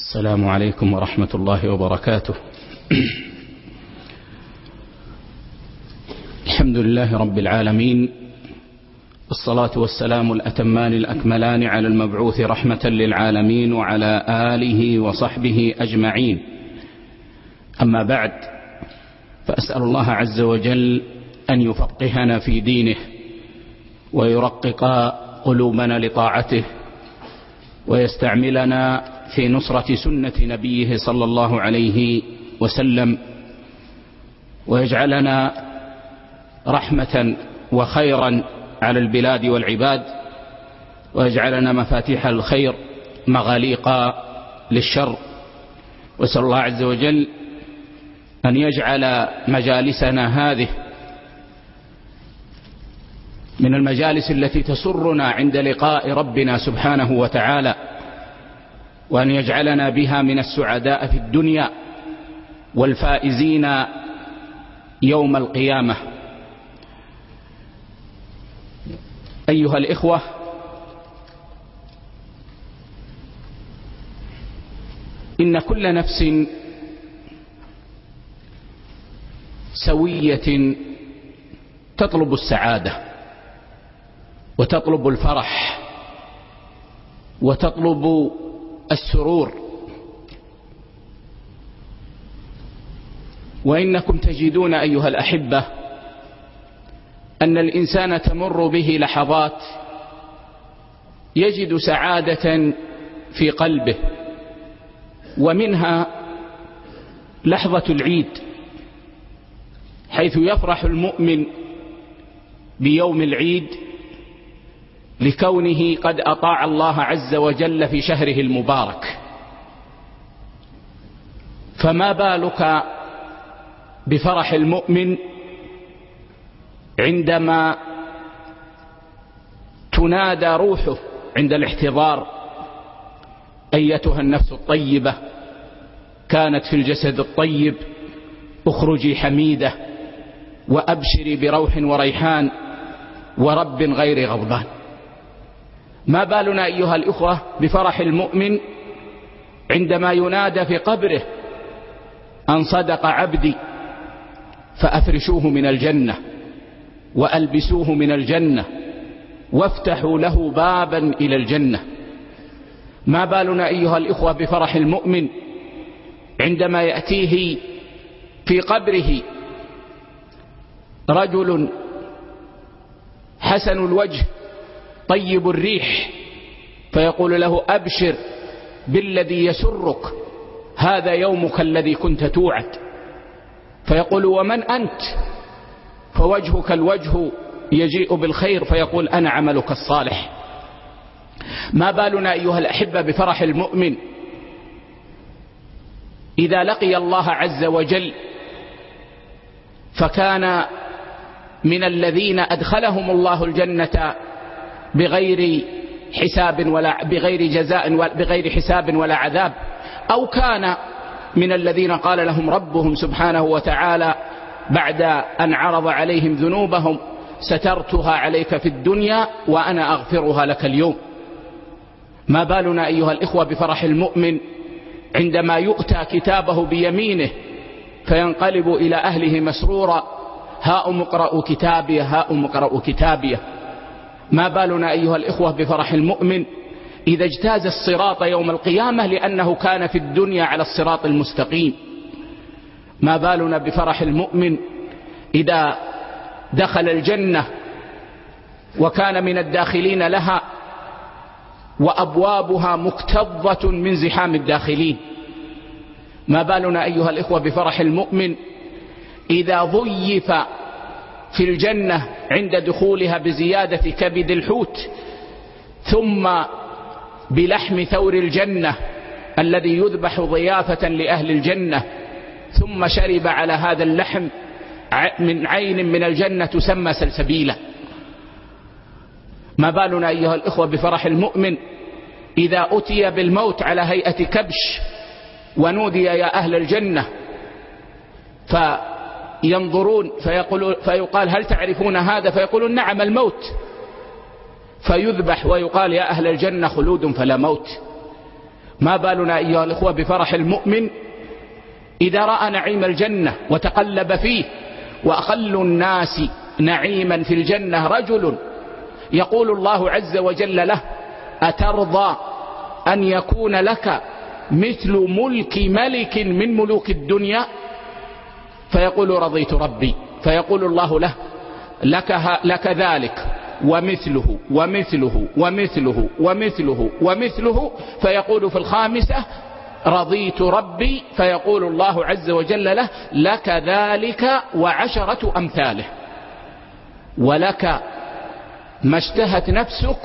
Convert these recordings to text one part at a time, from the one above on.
السلام عليكم ورحمة الله وبركاته. الحمد لله رب العالمين والصلاة والسلام الأتمان الأكملان على المبعوث رحمة للعالمين وعلى آله وصحبه أجمعين. أما بعد فأسأل الله عز وجل أن يفقهنا في دينه ويرقق قلوبنا لطاعته ويستعملنا في نصرة سنة نبيه صلى الله عليه وسلم ويجعلنا رحمة وخيرا على البلاد والعباد ويجعلنا مفاتيح الخير مغاليق للشر. وسأل الله عز وجل أن يجعل مجالسنا هذه من المجالس التي تسرنا عند لقاء ربنا سبحانه وتعالى وأن يجعلنا بها من السعداء في الدنيا والفائزين يوم القيامة. أيها الإخوة إن كل نفس سوية تطلب السعادة وتطلب الفرح وتطلب السرور. وإنكم تجدون أيها الأحبة أن الإنسان تمر به لحظات يجد سعادة في قلبه ومنها لحظة العيد حيث يفرح المؤمن بيوم العيد لكونه قد أطاع الله عز وجل في شهره المبارك. فما بالك بفرح المؤمن عندما تنادى روحه عند الاحتضار؟ أيتها النفس الطيبة كانت في الجسد الطيب اخرجي حميدة وأبشري بروح وريحان ورب غير غضبان. ما بالنا أيها الإخوة بفرح المؤمن عندما ينادى في قبره أن صدق عبدي فأفرشوه من الجنة وألبسوه من الجنة وافتحوا له بابا إلى الجنة. ما بالنا أيها الإخوة بفرح المؤمن عندما يأتيه في قبره رجل حسن الوجه طيب الريح. فيقول له أبشر بالذي يسرك. هذا يومك الذي كنت توعد. فيقول ومن أنت؟ فوجهك الوجه يجيء بالخير. فيقول أنا عملك الصالح. ما بالنا أيها الأحبة بفرح المؤمن؟ إذا لقي الله عز وجل فكان من الذين أدخلهم الله الجنة بغير حساب ولا بغير جزاء بغير حساب ولا عذاب. أو كان من الذين قال لهم ربهم سبحانه وتعالى بعد أن عرض عليهم ذنوبهم سترتها عليك في الدنيا وأنا أغفرها لك اليوم. ما بالنا أيها الإخوة بفرح المؤمن عندما يؤتى كتابه بيمينه فينقلب إلى أهله مسرورا هاؤم اقرأوا كتابيه هاؤم اقرأوا كتابيه ما بالنا أيها الإخوة بفرح المؤمن إذا اجتاز الصراط يوم القيامة لأنه كان في الدنيا على الصراط المستقيم. ما بالنا بفرح المؤمن إذا دخل الجنة وكان من الداخلين لها وأبوابها مكتظة من زحام الداخلين. ما بالنا أيها الإخوة بفرح المؤمن إذا ضيف في الجنة عند دخولها بزيادة كبد الحوت ثم بلحم ثور الجنة الذي يذبح ضيافة لأهل الجنة ثم شرب على هذا اللحم من عين من الجنة تسمى سلسبيلا. ما بالنا أيها الإخوة بفرح المؤمن إذا أتي بالموت على هيئة كبش ونودي يا أهل الجنة فينظرون فيقول فيقال هل تعرفون هذا؟ فيقولون نعم الموت. فيذبح ويقال يا أهل الجنة خلود فلا موت. ما بالنا أيها الإخوة بفرح المؤمن إذا رأى نعيم الجنة وتقلب فيه وأقل الناس نعيما في الجنة رجل يقول الله عز وجل له أترضى أن يكون لك مثل ملك ملك من ملوك الدنيا؟ فيقول رضيت ربي فيقول الله له لك, لك ذلك ومثله ومثله ومثله ومثله ومثله فيقول في الخامسة رضيت ربي فيقول الله عز وجل له لك ذلك وعشرة أمثاله. ولك ما اشتهت نفسك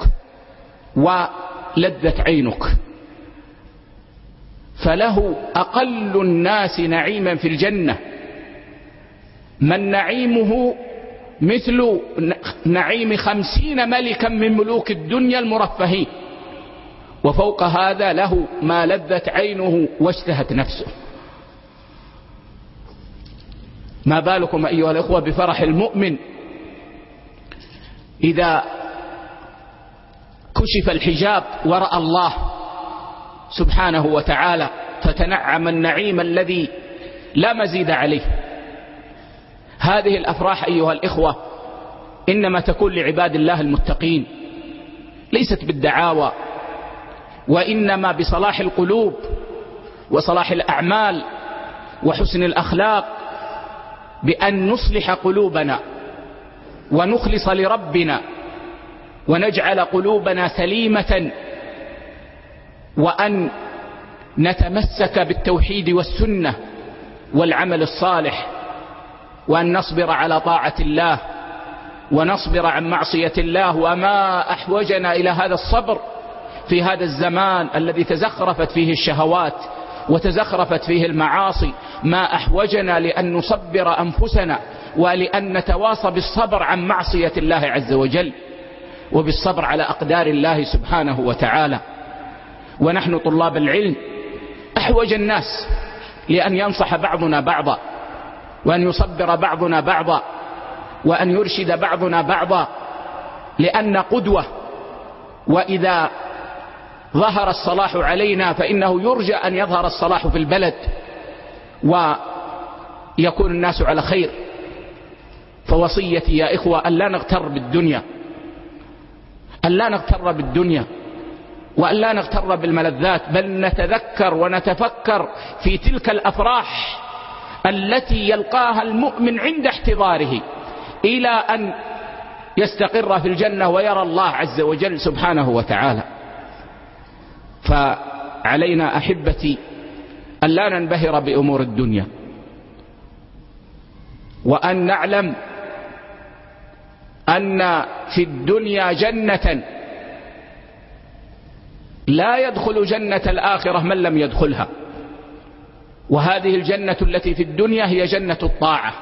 ولذت عينك. فله أقل الناس نعيما في الجنة. من نعيمه مثل نعيم خمسين ملكا من ملوك الدنيا المرفهين. وفوق هذا له ما لذت عينه واشتهت نفسه. ما بالكم أيها الأخوة بفرح المؤمن إذا كشف الحجاب ورأى الله سبحانه وتعالى فتنعم النعيم الذي لا مزيد عليه. هذه الأفراح أيها الإخوة إنما تكون لعباد الله المتقين ليست بالدعاوى وإنما بصلاح القلوب وصلاح الأعمال وحسن الأخلاق بأن نصلح قلوبنا ونخلص لربنا ونجعل قلوبنا سليمة وأن نتمسك بالتوحيد والسنة والعمل الصالح. وأن نصبر على طاعة الله ونصبر عن معصية الله وما أحوجنا إلى هذا الصبر في هذا الزمان الذي تزخرفت فيه الشهوات وتزخرفت فيه المعاصي. ما أحوجنا لأن نصبر أنفسنا ولأن نتواصى بالصبر عن معصية الله عز وجل وبالصبر على أقدار الله سبحانه وتعالى. ونحن طلاب العلم أحوج الناس لأن ينصح بعضنا بعضا. وأن يصبر بعضنا بعضا وأن يرشد بعضنا بعضا لأن قدوة. وإذا ظهر الصلاح علينا فإنه يرجى أن يظهر الصلاح في البلد ويكون الناس على خير. فوصيتي يا إخوة أن لا نغتر بالدنيا. أن لا نغتر بالدنيا. وأن لا نغتر بالملذات بل نتذكر ونتفكر في تلك الأفراح التي يلقاها المؤمن عند احتضاره إلى أن يستقر في الجنة ويرى الله عز وجل سبحانه وتعالى. فعلينا أحبتي أن لا ننبهر بأمور الدنيا وأن نعلم أن في الدنيا جنة لا يدخل جنة الآخرة من لم يدخلها. وهذه الجنة التي في الدنيا هي جنة الطاعة.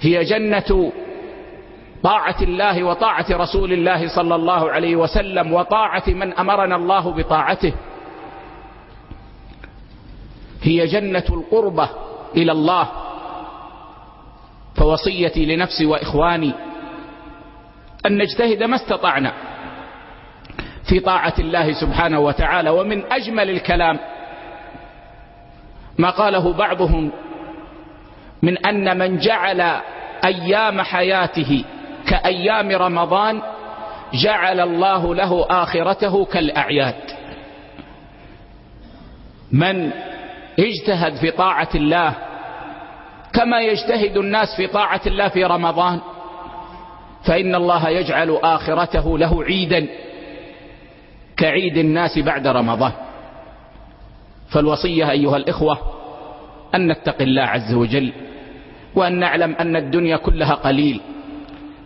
هي جنة طاعة الله وطاعة رسول الله صلى الله عليه وسلم وطاعة من أمرنا الله بطاعته. هي جنة القربة إلى الله. فوصيتي لنفسي وإخواني أن نجتهد ما استطعنا في طاعة الله سبحانه وتعالى. ومن أجمل الكلام ما قاله بعضهم من أن من جعل أيام حياته كأيام رمضان جعل الله له آخرته كالأعياد. من اجتهد في طاعة الله كما يجتهد الناس في طاعة الله في رمضان فإن الله يجعل آخرته له عيدا كعيد الناس بعد رمضان. فالوصية أيها الإخوة أن نتقي الله عز وجل وأن نعلم أن الدنيا كلها قليل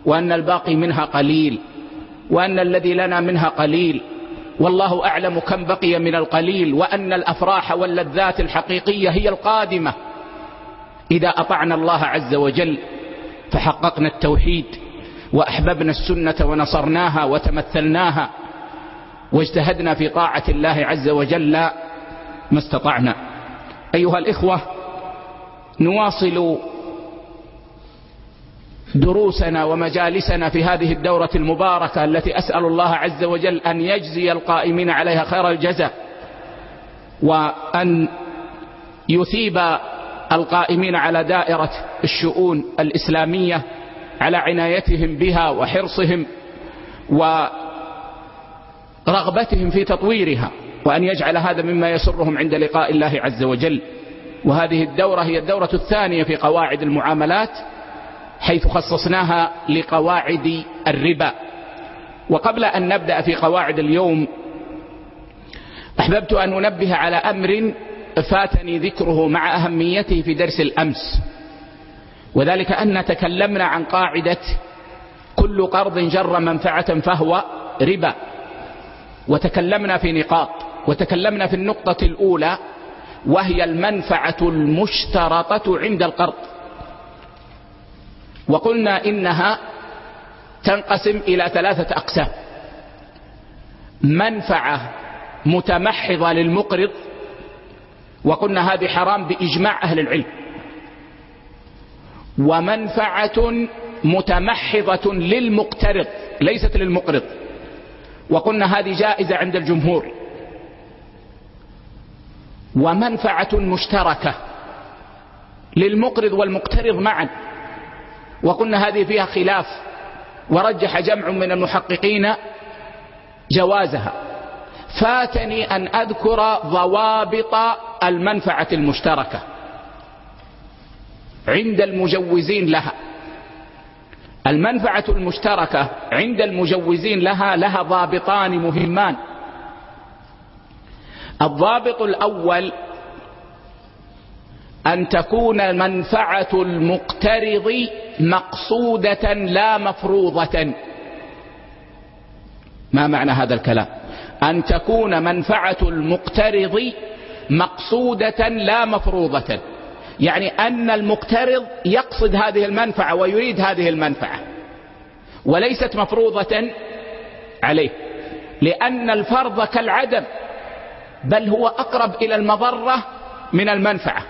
وأن الباقي منها قليل وأن الذي لنا منها قليل. والله أعلم كم بقي من القليل وأن الأفراح واللذات الحقيقية هي القادمة. إذا أطعنا الله عز وجل فحققنا التوحيد وأحببنا السنة ونصرناها وتمثلناها واجتهدنا في طاعة الله عز وجل ما استطعنا. أيها الإخوة نواصل دروسنا ومجالسنا في هذه الدورة المباركة التي أسأل الله عز وجل أن يجزي القائمين عليها خير الجزاء وأن يثيب القائمين على دائرة الشؤون الإسلامية على عنايتهم بها وحرصهم ورغبتهم في تطويرها. وأن يجعل هذا مما يسرهم عند لقاء الله عز وجل. وهذه الدورة هي الدورة الثانية في قواعد المعاملات حيث خصصناها لقواعد الربا. وقبل أن نبدأ في قواعد اليوم أحببت أن أنبه على أمر فاتني ذكره مع أهميته في درس الأمس. وذلك أن تكلمنا عن قاعدة كل قرض جر منفعة فهو ربا. وتكلمنا في نقاط. وتكلمنا في النقطة الأولى وهي المنفعة المشترطة عند القرض. وقلنا إنها تنقسم إلى ثلاثة أقسام. منفعة متمحضة للمقرض وقلنا هذه حرام بإجماع أهل العلم. ومنفعة متمحضة للمقترض ليست للمقرض. وقلنا هذه جائزة عند الجمهور. ومنفعة مشتركة للمقرض والمقترض معا. وقلنا هذه فيها خلاف ورجح جمع من المحققين جوازها. فاتني أن أذكر ضوابط المنفعة المشتركة عند المجوزين لها. المنفعة المشتركة عند المجوزين لها لها ضابطان مهمان. الضابط الأول أن تكون منفعة المقترض مقصودة لا مفروضة. ما معنى هذا الكلام؟ أن تكون منفعة المقترض مقصودة لا مفروضة. يعني أن المقترض يقصد هذه المنفعة ويريد هذه المنفعة وليست مفروضة عليه لأن الفرض كالعدم. بل هو أقرب إلى المضرة من المنفعة.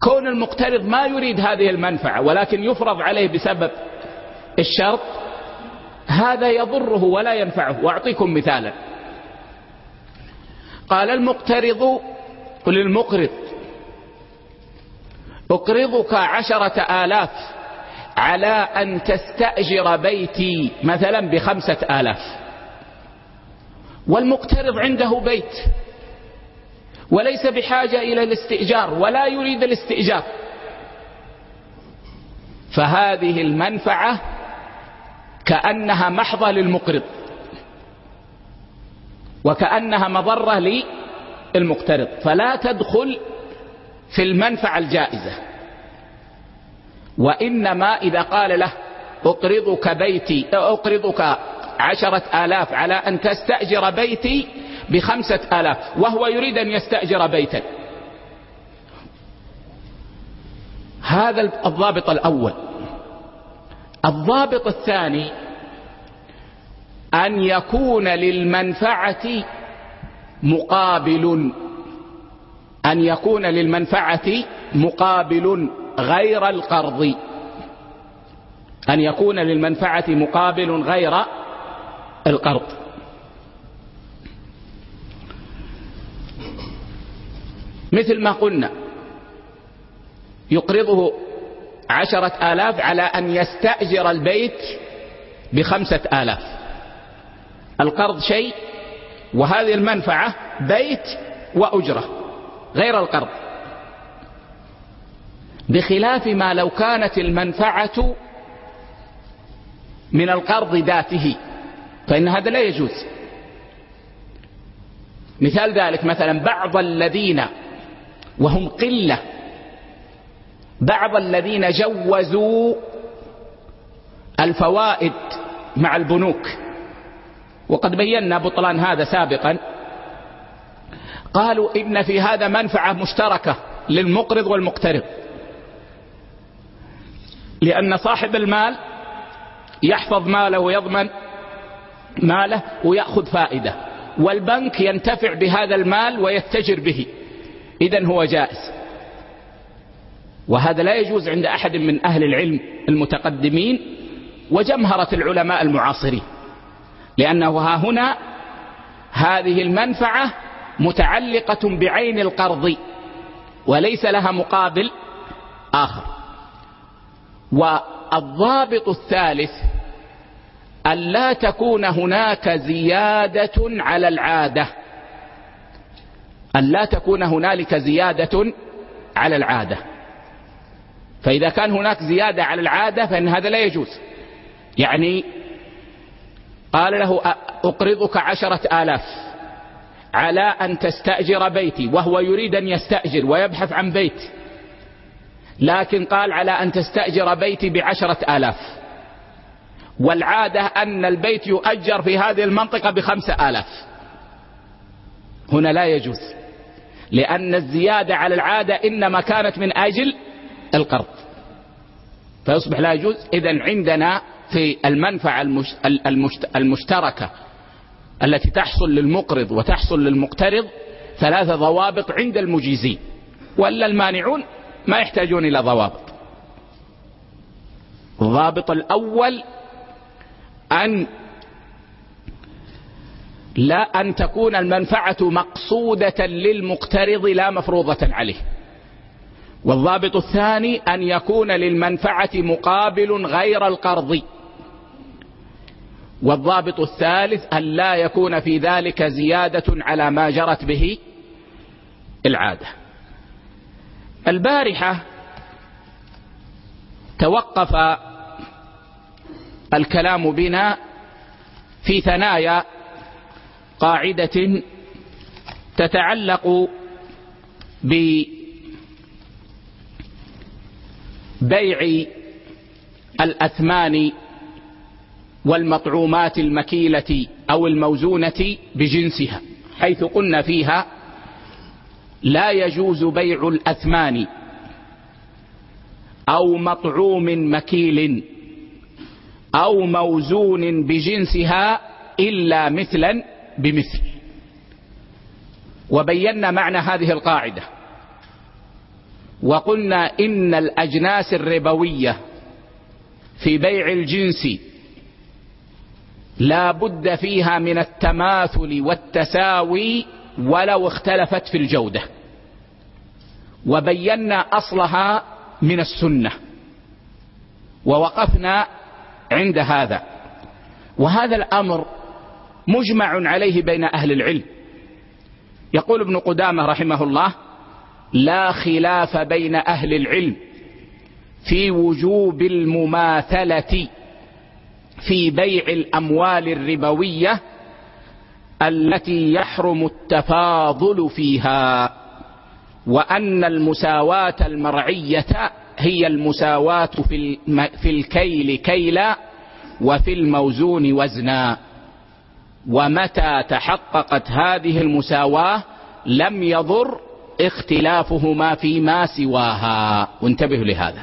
كون المقترض ما يريد هذه المنفعة ولكن يفرض عليه بسبب الشرط هذا يضره ولا ينفعه. وأعطيكم مثالا. قال المقترض للمقرض أقرضك عشرة آلاف على أن تستأجر بيتي مثلا بخمسة آلاف. والمقترض عنده بيت. وليس بحاجة إلى الاستئجار ولا يريد الاستئجار. فهذه المنفعة كأنها محضة للمقرض. وكأنها مضرة للمقترض. فلا تدخل في المنفعة الجائزة. وإنما إذا قال له أقرضك بيتي أقرضك عشرة آلاف على أن تستأجر بيتي بخمسة آلاف وهو يريد أن يستأجر بيتا. هذا الضابط الأول. الضابط الثاني أن يكون للمنفعة مقابل أن يكون للمنفعة مقابل غير القرض. أن يكون للمنفعة مقابل غير القرض مثل ما قلنا يقرضه عشرة آلاف على أن يستأجر البيت بخمسة آلاف. القرض شيء وهذه المنفعة بيت وأجرة غير القرض. بخلاف ما لو كانت المنفعة من القرض ذاته. فإن هذا لا يجوز. مثال ذلك مثلا بعض الذين وهم قلة بعض الذين جوزوا الفوائد مع البنوك. وقد بينا بطلان هذا سابقا. قالوا إن في هذا منفعة مشتركة للمقرض والمقترض. لأن صاحب المال يحفظ ماله ويضمن ماله ويأخذ فائدة. والبنك ينتفع بهذا المال ويتجر به. إذا هو جائز. وهذا لا يجوز عند أحد من أهل العلم المتقدمين وجمهرة العلماء المعاصرين. لأنه ها هنا هذه المنفعة متعلقة بعين القرض وليس لها مقابل آخر. والضابط الثالث أن لا تكون هناك زيادة على العادة. أن لا تكون هنالك زيادة على العادة. فإذا كان هناك زيادة على العادة فإن هذا لا يجوز. يعني قال له أقرضك عشرة آلاف على أن تستأجر بيتي وهو يريد أن يستأجر ويبحث عن بيت. لكن قال على أن تستأجر بيتي بعشرة آلاف. والعادة أن البيت يؤجر في هذه المنطقة بخمسة آلاف. هنا لا يجوز لأن الزيادة على العادة إنما كانت من أجل القرض. فيصبح لا يجوز. إذا عندنا في المنفعة المشتركة التي تحصل للمقرض وتحصل للمقترض ثلاثة ضوابط عند المجيزين ولا المانعون ما يحتاجون إلى ضوابط. الضابط الأول أن لا أن تكون المنفعة مقصودة للمقترض لا مفروضة عليه. والضابط الثاني أن يكون للمنفعة مقابل غير القرض. والضابط الثالث أن لا يكون في ذلك زيادة على ما جرت به العادة. البارحة توقف الكلام بنا في ثنايا قاعدة تتعلق ببيع الأثمان والمطعومات المكيلة أو الموزونة بجنسها حيث قلنا فيها لا يجوز بيع الأثمان أو مطعوم مكيل. أو موزون بجنسها إلا مثلا بمثل. وبينا معنى هذه القاعدة. وقلنا إن الأجناس الربوية في بيع الجنس لا بد فيها من التماثل والتساوي ولو اختلفت في الجودة. وبينا أصلها من السنة. ووقفنا عند هذا. وهذا الأمر مجمع عليه بين أهل العلم. يقول ابن قدامة رحمه الله لا خلاف بين أهل العلم في وجوب المماثلة في بيع الأموال الربوية التي يحرم التفاضل فيها وأن المساواة المرعية هي المساواة في, في الكيل كيلا وفي الموزون وزنا. ومتى تحققت هذه المساواة لم يضر اختلافهما فيما سواها. وانتبهوا لهذا.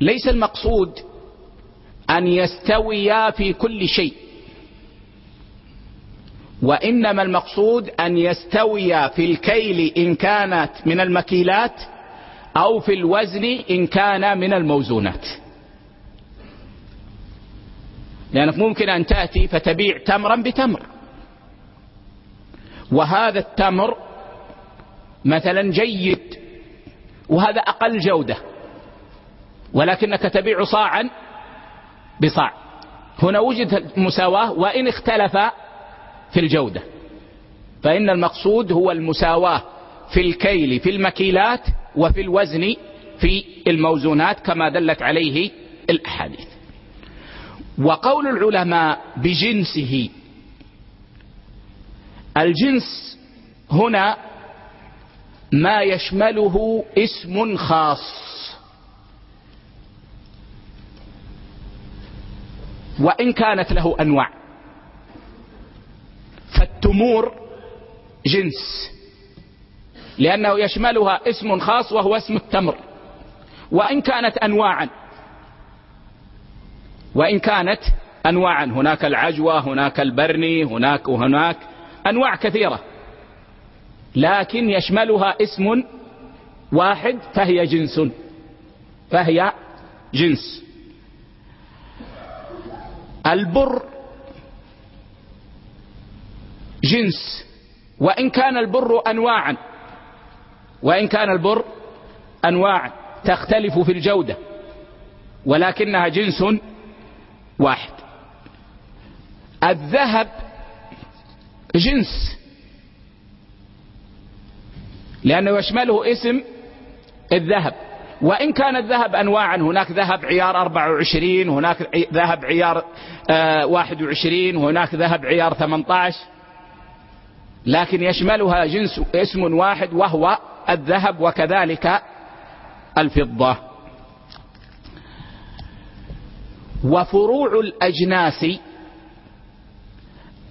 ليس المقصود أن يستويا في كل شيء. وإنما المقصود أن يستويا في الكيل إن كانت من المكيلات أو في الوزن إن كان من الموزونات. لأنك ممكن أن تأتي فتبيع تمرا بتمر. وهذا التمر مثلا جيد وهذا أقل جودة ولكنك تبيع صاعا بصاع. هنا وجد مساواة وإن اختلف في الجودة. فإن المقصود هو المساواة في الكيل في المكيلات وفي الوزن في الموزونات كما دلت عليه الأحاديث. وقول العلماء بجنسه الجنس هنا ما يشمله اسم خاص. وإن كانت له أنواع. فالتمور جنس. لأنه يشملها اسم خاص وهو اسم التمر. وإن كانت أنواعا. وإن كانت أنواعا. هناك العجوة هناك البرني هناك وهناك أنواع كثيرة. لكن يشملها اسم واحد فهي جنس. فهي جنس. البر جنس. وإن كان البر أنواعا. وإن كان البر أنواعا. تختلف في الجودة. ولكنها جنس واحد. الذهب جنس. لأنه يشمله اسم الذهب. وإن كان الذهب أنواعا هناك ذهب عيار 24 هناك ذهب عيار 21 هناك ذهب عيار 18 لكن يشملها جنس اسم واحد وهو الذهب وكذلك الفضة. وفروع الأجناس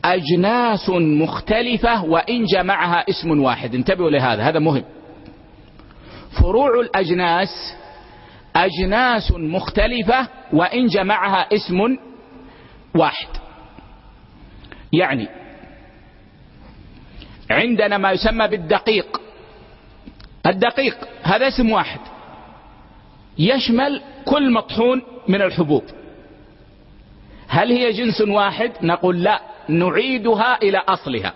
أجناس مختلفة وإن جمعها اسم واحد. انتبهوا لهذا هذا مهم. فروع الأجناس أجناس مختلفة وإن جمعها اسم واحد. يعني عندنا ما يسمى بالدقيق. الدقيق هذا اسم واحد. يشمل كل مطحون من الحبوب. هل هي جنس واحد؟ نقول لا نعيدها إلى أصلها.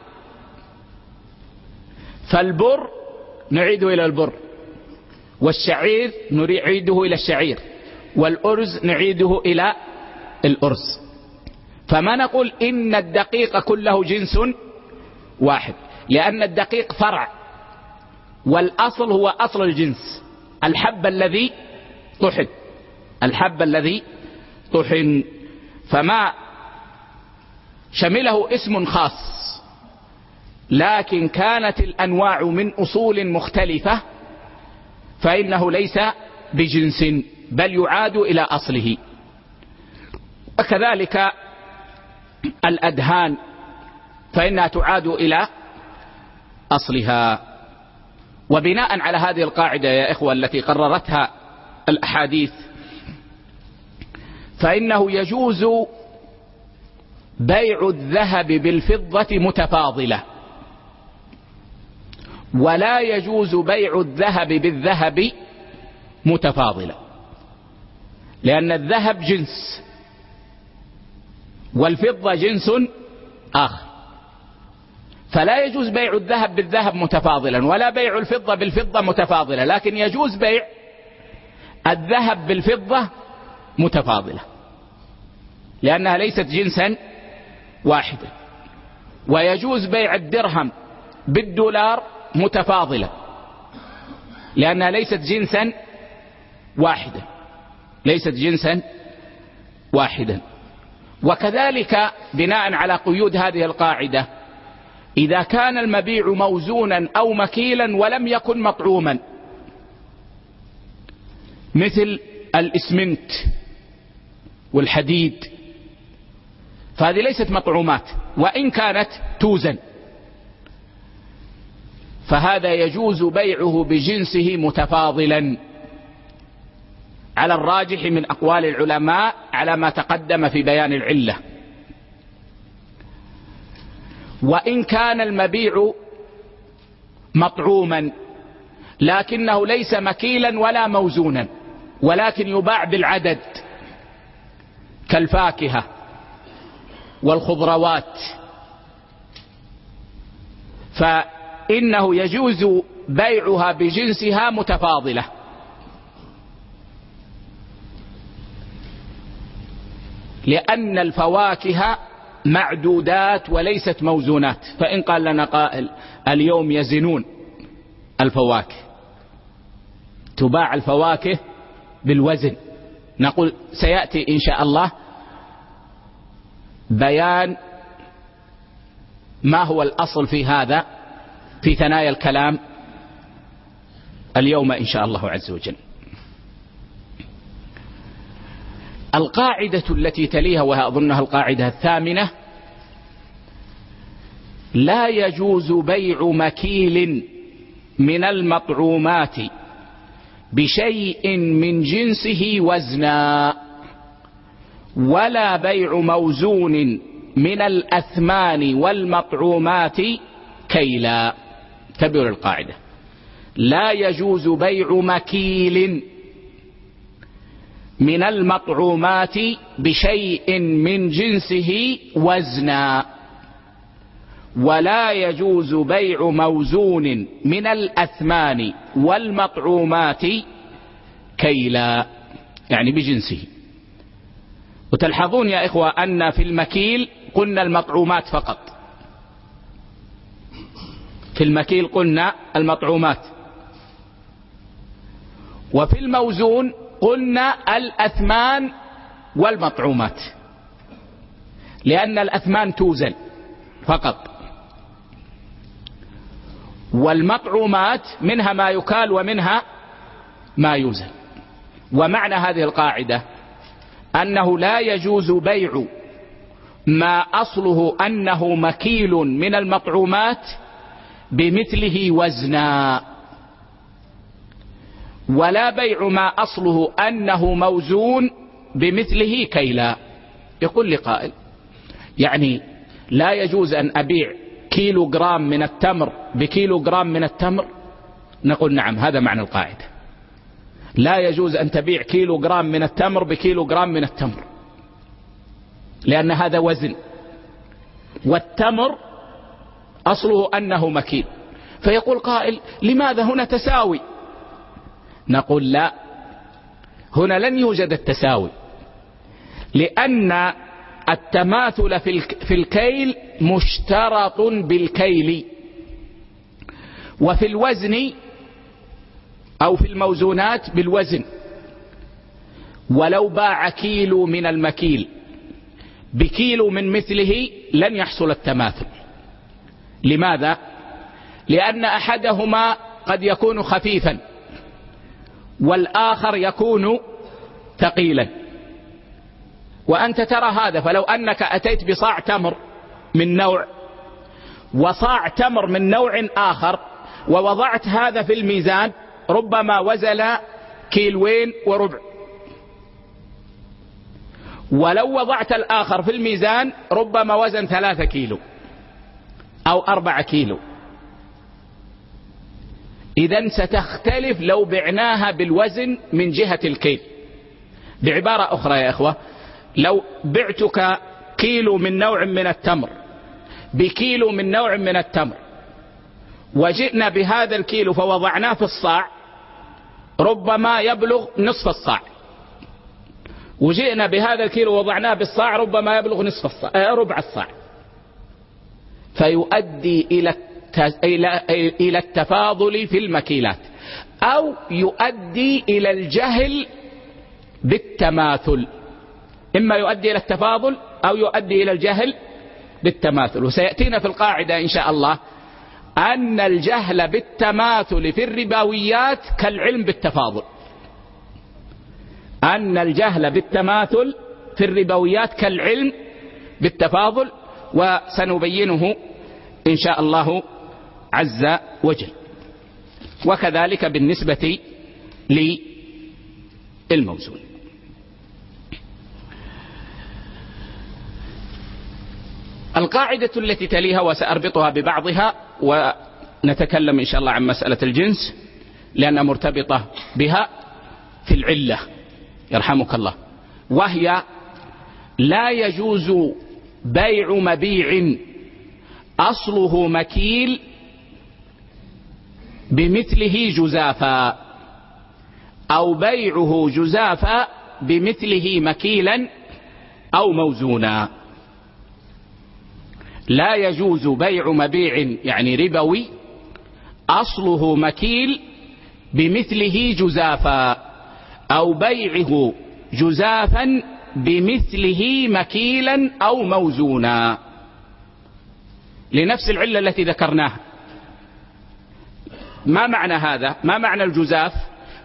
فالبر نعيده إلى البر. والشعير نعيده إلى الشعير. والأرز نعيده إلى الأرز. فما نقول إن الدقيق كله جنس واحد؟ لأن الدقيق فرع والأصل هو أصل الجنس. الحب الذي طحن الحب الذي طحن. فما شمله اسم خاص لكن كانت الأنواع من أصول مختلفة فإنه ليس بجنس بل يعاد إلى أصله. وكذلك الأدهان فإنها تعاد إلى أصلها. وبناء على هذه القاعدة يا إخوة التي قررتها الأحاديث فإنه يجوز بيع الذهب بالفضة متفاضلة ولا يجوز بيع الذهب بالذهب متفاضلة لأن الذهب جنس والفضة جنس آخر. فلا يجوز بيع الذهب بالذهب متفاضلا ولا بيع الفضة بالفضة متفاضلة لكن يجوز بيع الذهب بالفضة متفاضلة لأنها ليست جنسا واحدا ويجوز بيع الدرهم بالدولار متفاضلة لأنها ليست جنسا واحدا ليست جنسا واحدا وكذلك بناء على قيود هذه القاعدة إذا كان المبيع موزونا أو مكيلا ولم يكن مطعوما. مثل الإسمنت والحديد. فهذه ليست مطعومات وإن كانت توزن. فهذا يجوز بيعه بجنسه متفاضلا على الراجح من أقوال العلماء على ما تقدم في بيان العلة. وإن كان المبيع مطعوما لكنه ليس مكيلا ولا موزونا ولكن يباع بالعدد كالفاكهة والخضروات. فإنه يجوز بيعها بجنسها متفاضلة. لأن الفواكه معدودات وليست موزونات. فإن قال لنا قائل اليوم يزنون الفواكه. تباع الفواكه بالوزن. نقول سيأتي إن شاء الله بيان ما هو الأصل في هذا في ثنايا الكلام اليوم إن شاء الله عز وجل. القاعدة التي تليها وهي أظنها القاعدة الثامنة لا يجوز بيع مكيل من المطعومات بشيء من جنسه وزنا ولا بيع موزون من الأثمان والمطعومات كيلا. تبر القاعدة. لا يجوز بيع مكيل من المطعومات بشيء من جنسه وزنا. ولا يجوز بيع موزون من الأثمان والمطعومات كيلا. يعني بجنسه. وتلحظون يا إخوة أن في المكيل قلنا المطعومات فقط. في المكيل قلنا المطعومات. وفي الموزون قلنا الأثمان والمطعومات. لأن الأثمان توزن فقط. والمطعومات منها ما يكال ومنها ما يوزن. ومعنى هذه القاعدة أنه لا يجوز بيع ما أصله أنه مكيل من المطعومات بمثله وزنا. ولا بيع ما أصله أنه موزون بمثله كيلا. يقول لي قائل يعني لا يجوز أن أبيع كيلو جرام من التمر بكيلو جرام من التمر؟ نقول نعم هذا معنى القاعدة. لا يجوز أن تبيع كيلو جرام من التمر بكيلو جرام من التمر لأن هذا وزن. والتمر أصله أنه مكيل. فيقول قائل لماذا هنا تساوي؟ نقول لا هنا لن يوجد التساوي لأن التماثل في الكيل مشترط بالكيل. وفي الوزن أو في الموزونات بالوزن. ولو باع كيلو من المكيل بكيلو من مثله لن يحصل التماثل. لماذا؟ لأن أحدهما قد يكون خفيفا والآخر يكون ثقيلا. وأنت ترى هذا فلو أنك أتيت بصاع تمر من نوع وصاع تمر من نوع آخر ووضعت هذا في الميزان ربما وزن كيلوين وربع. ولو وضعت الآخر في الميزان ربما وزن ثلاثة كيلو أو أربعة كيلو. إذا ستختلف لو بعناها بالوزن من جهة الكيل. بعبارة أخرى يا إخوة لو بعتك كيلو من نوع من التمر بكيلو من نوع من التمر وجئنا بهذا الكيلو فوضعناه في الصاع ربما يبلغ نصف الصاع. وجئنا بهذا الكيلو وضعناه بالصاع ربما يبلغ نصف الصاع آه، ربع الصاع. فيؤدي إلى إلى التفاضل في المكيلات أو يؤدي إلى الجهل بالتماثل. إما يؤدي إلى التفاضل أو يؤدي إلى الجهل بالتماثل. وسيأتينا في القاعدة إن شاء الله أن الجهل بالتماثل في الربويات كالعلم بالتفاضل. أن الجهل بالتماثل في الربويات كالعلم بالتفاضل وسنبينه إن شاء الله عز وجل. وكذلك بالنسبة للموزون. القاعدة التي تليها وسأربطها ببعضها ونتكلم إن شاء الله عن مسألة الجنس لأنها مرتبطة بها في العلة. يرحمك الله. وهي لا يجوز بيع مبيع أصله مكيل بمثله جزافا أو بيعه جزافا بمثله مكيلا أو موزونا. لا يجوز بيع مبيع يعني ربوي أصله مكيل بمثله جزافا أو بيعه جزافا بمثله مكيلا أو موزونا. لنفس العلة التي ذكرناها. ما معنى هذا؟ ما معنى الجزاف؟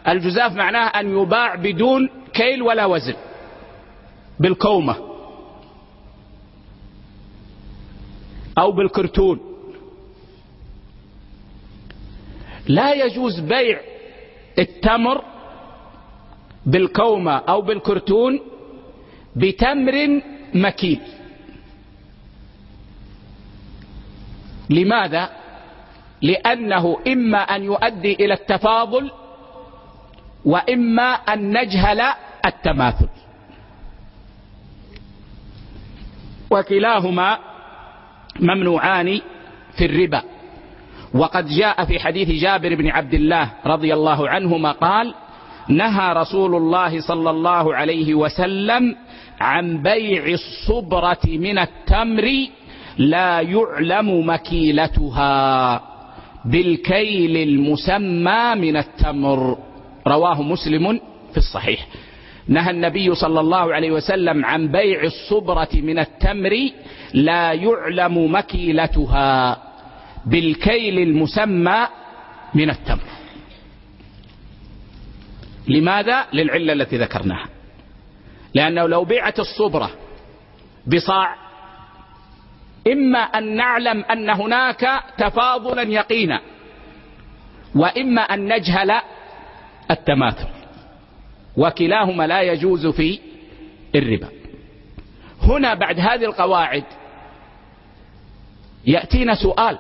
الجزاف معناه أن يباع بدون كيل ولا وزن بالكومة. أو بالكرتون. لا يجوز بيع التمر بالكومة أو بالكرتون بتمر مكيل. لماذا؟ لأنه إما أن يؤدي إلى التفاضل وإما أن نجهل التماثل. وكلاهما ممنوعان في الربا. وقد جاء في حديث جابر بن عبد الله رضي الله عنهما قال نهى رسول الله صلى الله عليه وسلم عن بيع الصبرة من التمر لا يعلم مكيلتها بالكيل المسمى من التمر. رواه مسلم في الصحيح. نهى النبي صلى الله عليه وسلم عن بيع الصبرة من التمر لا يعلم مكيلتها بالكيل المسمى من التمر. لماذا؟ للعلة التي ذكرناها. لأنه لو بيعت الصبرة بصاع إما أن نعلم أن هناك تفاضلا يقينا وإما أن نجهل التماثل. وكلاهما لا يجوز في الربا. هنا بعد هذه القواعد يأتينا سؤال.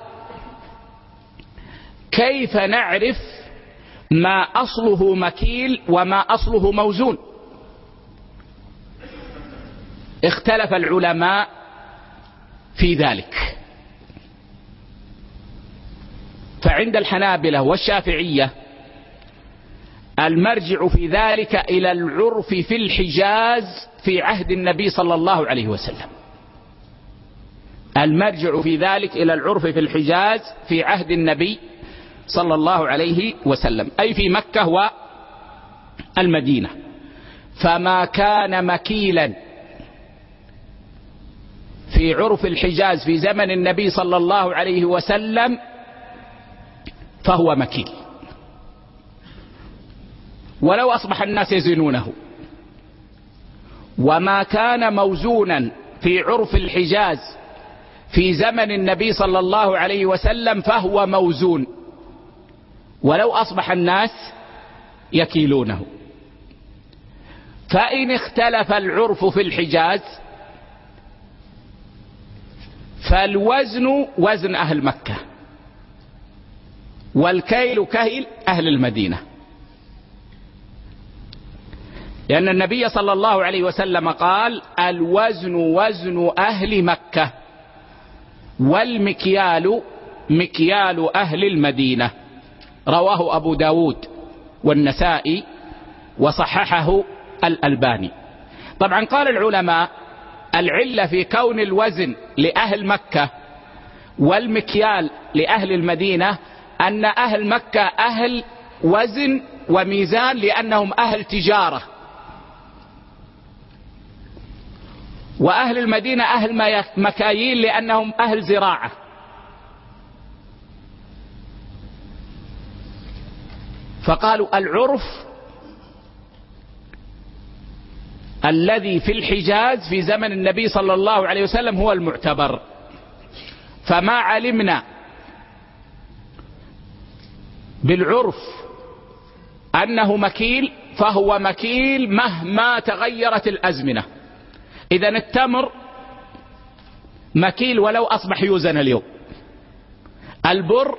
كيف نعرف ما أصله مكيل وما أصله موزون؟ اختلف العلماء في ذلك. فعند الحنابلة والشافعية المرجع في ذلك إلى العرف في الحجاز في عهد النبي صلى الله عليه وسلم. المرجع في ذلك إلى العرف في الحجاز في عهد النبي صلى الله عليه وسلم. أي في مكة والمدينة. فما كان مكيلا في عرف الحجاز في زمن النبي صلى الله عليه وسلم فهو مكيل. ولو أصبح الناس يزنونه. وما كان موزونا في عرف الحجاز في زمن النبي صلى الله عليه وسلم فهو موزون. ولو أصبح الناس يكيلونه. فإن اختلف العرف في الحجاز فالوزن وزن أهل مكة. والكيل كيل أهل المدينة. لأن النبي صلى الله عليه وسلم قال الوزن وزن أهل مكة والمكيال مكيال أهل المدينة. رواه أبو داود والنسائي وصححه الألباني. طبعا قال العلماء العلة في كون الوزن لأهل مكة والمكيال لأهل المدينة أن أهل مكة أهل وزن وميزان لأنهم أهل تجارة. وأهل المدينة أهل مكاييل لأنهم أهل زراعة. فقالوا العرف الذي في الحجاز في زمن النبي صلى الله عليه وسلم هو المعتبر. فما علمنا بالعرف أنه مكيل فهو مكيل مهما تغيرت الأزمنة. إذا التمر مكيل ولو أصبح يوزن اليوم. البر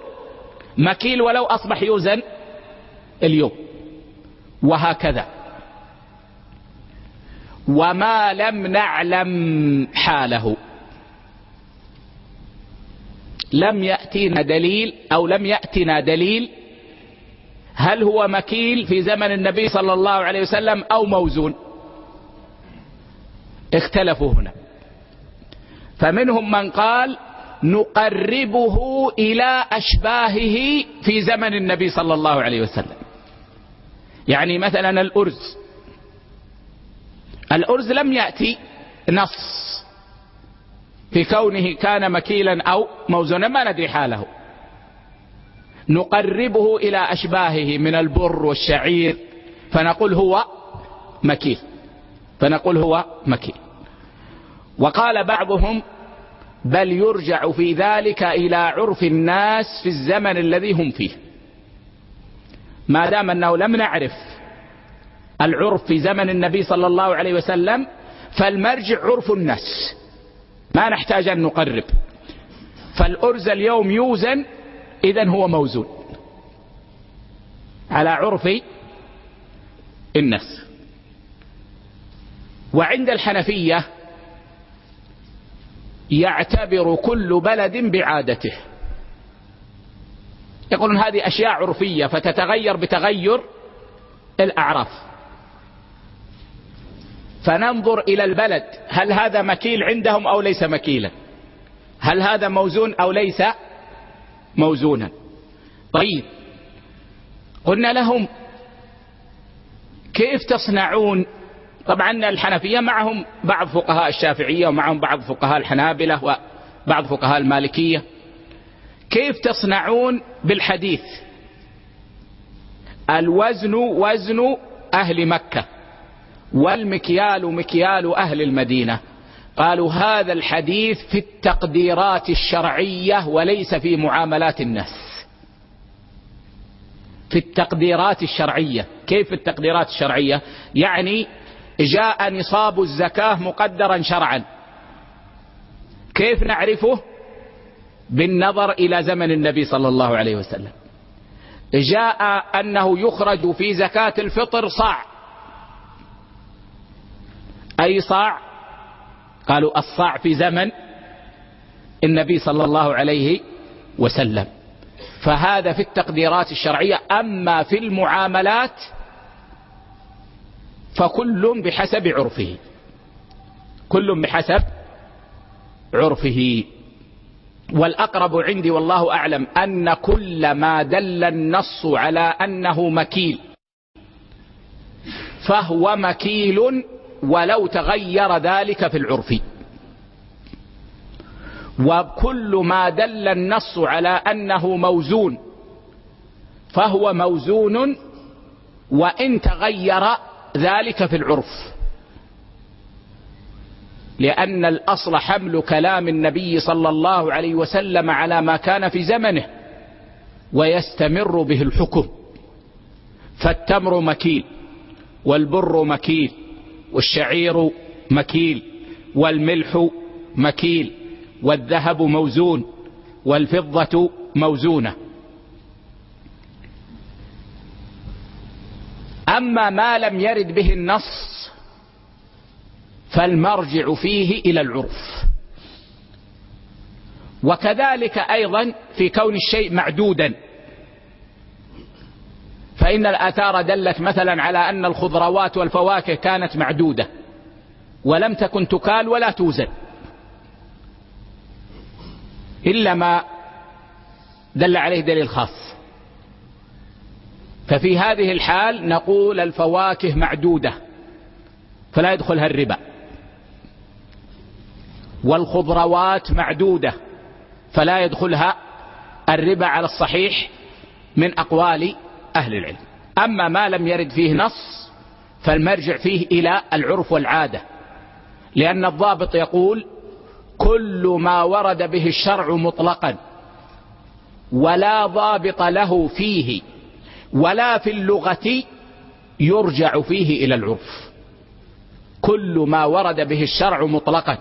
مكيل ولو أصبح يوزن اليوم. وهكذا. وما لم نعلم حاله. لم يأتينا دليل أو لم يأتنا دليل هل هو مكيل في زمن النبي صلى الله عليه وسلم أو موزون. اختلفوا هنا. فمنهم من قال نقربه إلى أشباهه في زمن النبي صلى الله عليه وسلم. يعني مثلا الأرز. الأرز لم يأتي نص في كونه كان مكيلا أو موزونا ما ندري حاله. نقربه إلى أشباهه من البر والشعير فنقول هو مكيل. فنقول هو مكيل وقال بعضهم بل يرجع في ذلك إلى عرف الناس في الزمن الذي هم فيه. ما دام أنه لم نعرف العرف في زمن النبي صلى الله عليه وسلم فالمرجع عرف الناس. ما نحتاج أن نقرب. فالأرز اليوم يوزن إذا هو موزون. على عرف الناس. وعند الحنفية يعتبر كل بلد بعادته. يقولون هذه أشياء عرفية فتتغير بتغير الأعراف. فننظر إلى البلد هل هذا مكيل عندهم أو ليس مكيلا؟ هل هذا موزون أو ليس موزونا؟ طيب قلنا لهم كيف تصنعون طبعا الحنفية معهم بعض فقهاء الشافعية ومعهم بعض فقهاء الحنابلة وبعض فقهاء المالكية. كيف تصنعون بالحديث؟ الوزن وزن أهل مكة والمكيال مكيال أهل المدينة. قالوا هذا الحديث في التقديرات الشرعية وليس في معاملات الناس. في التقديرات الشرعية. كيف التقديرات الشرعية؟ يعني جاء نصاب الزكاة مقدرا شرعا. كيف نعرفه؟ بالنظر إلى زمن النبي صلى الله عليه وسلم. جاء أنه يخرج في زكاة الفطر صاع. أي صاع؟ قالوا الصاع في زمن النبي صلى الله عليه وسلم. فهذا في التقديرات الشرعية. أما في المعاملات فكل بحسب عرفه. كل بحسب عرفه. والأقرب عندي والله أعلم أن كل ما دل النص على أنه مكيل. فهو مكيل ولو تغير ذلك في العرف. وكل ما دل النص على أنه موزون. فهو موزون وإن تغير ذلك في العرف. لأن الأصل حمل كلام النبي صلى الله عليه وسلم على ما كان في زمنه ويستمر به الحكم. فالتمر مكيل والبر مكيل والشعير مكيل والملح مكيل والذهب موزون والفضة موزونة. أما ما لم يرد به النص فالمرجع فيه إلى العرف. وكذلك أيضا في كون الشيء معدودا. فإن الآثار دلت مثلا على أن الخضروات والفواكه كانت معدودة ولم تكن تكال ولا توزن. إلا ما دل عليه دليل خاص. ففي هذه الحال نقول الفواكه معدودة فلا يدخلها الربا. والخضروات معدودة فلا يدخلها الربا على الصحيح من أقوال أهل العلم. أما ما لم يرد فيه نص فالمرجع فيه إلى العرف والعادة. لأن الضابط يقول كل ما ورد به الشرع مطلقا ولا ضابط له فيه ولا في اللغة يرجع فيه إلى العرف. كل ما ورد به الشرع مطلقا.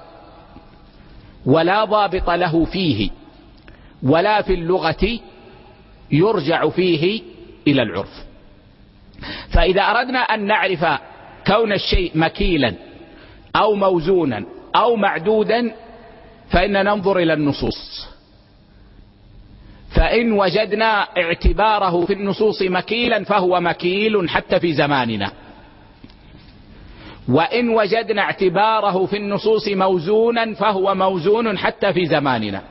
ولا ضابط له فيه. ولا في اللغة يرجع فيه إلى العرف. فإذا أردنا أن نعرف كون الشيء مكيلا أو موزونا أو معدودا فإن ننظر إلى النصوص. فإن وجدنا اعتباره في النصوص مكيلا فهو مكيل حتى في زماننا. وإن وجدنا اعتباره في النصوص موزونا فهو موزون حتى في زماننا.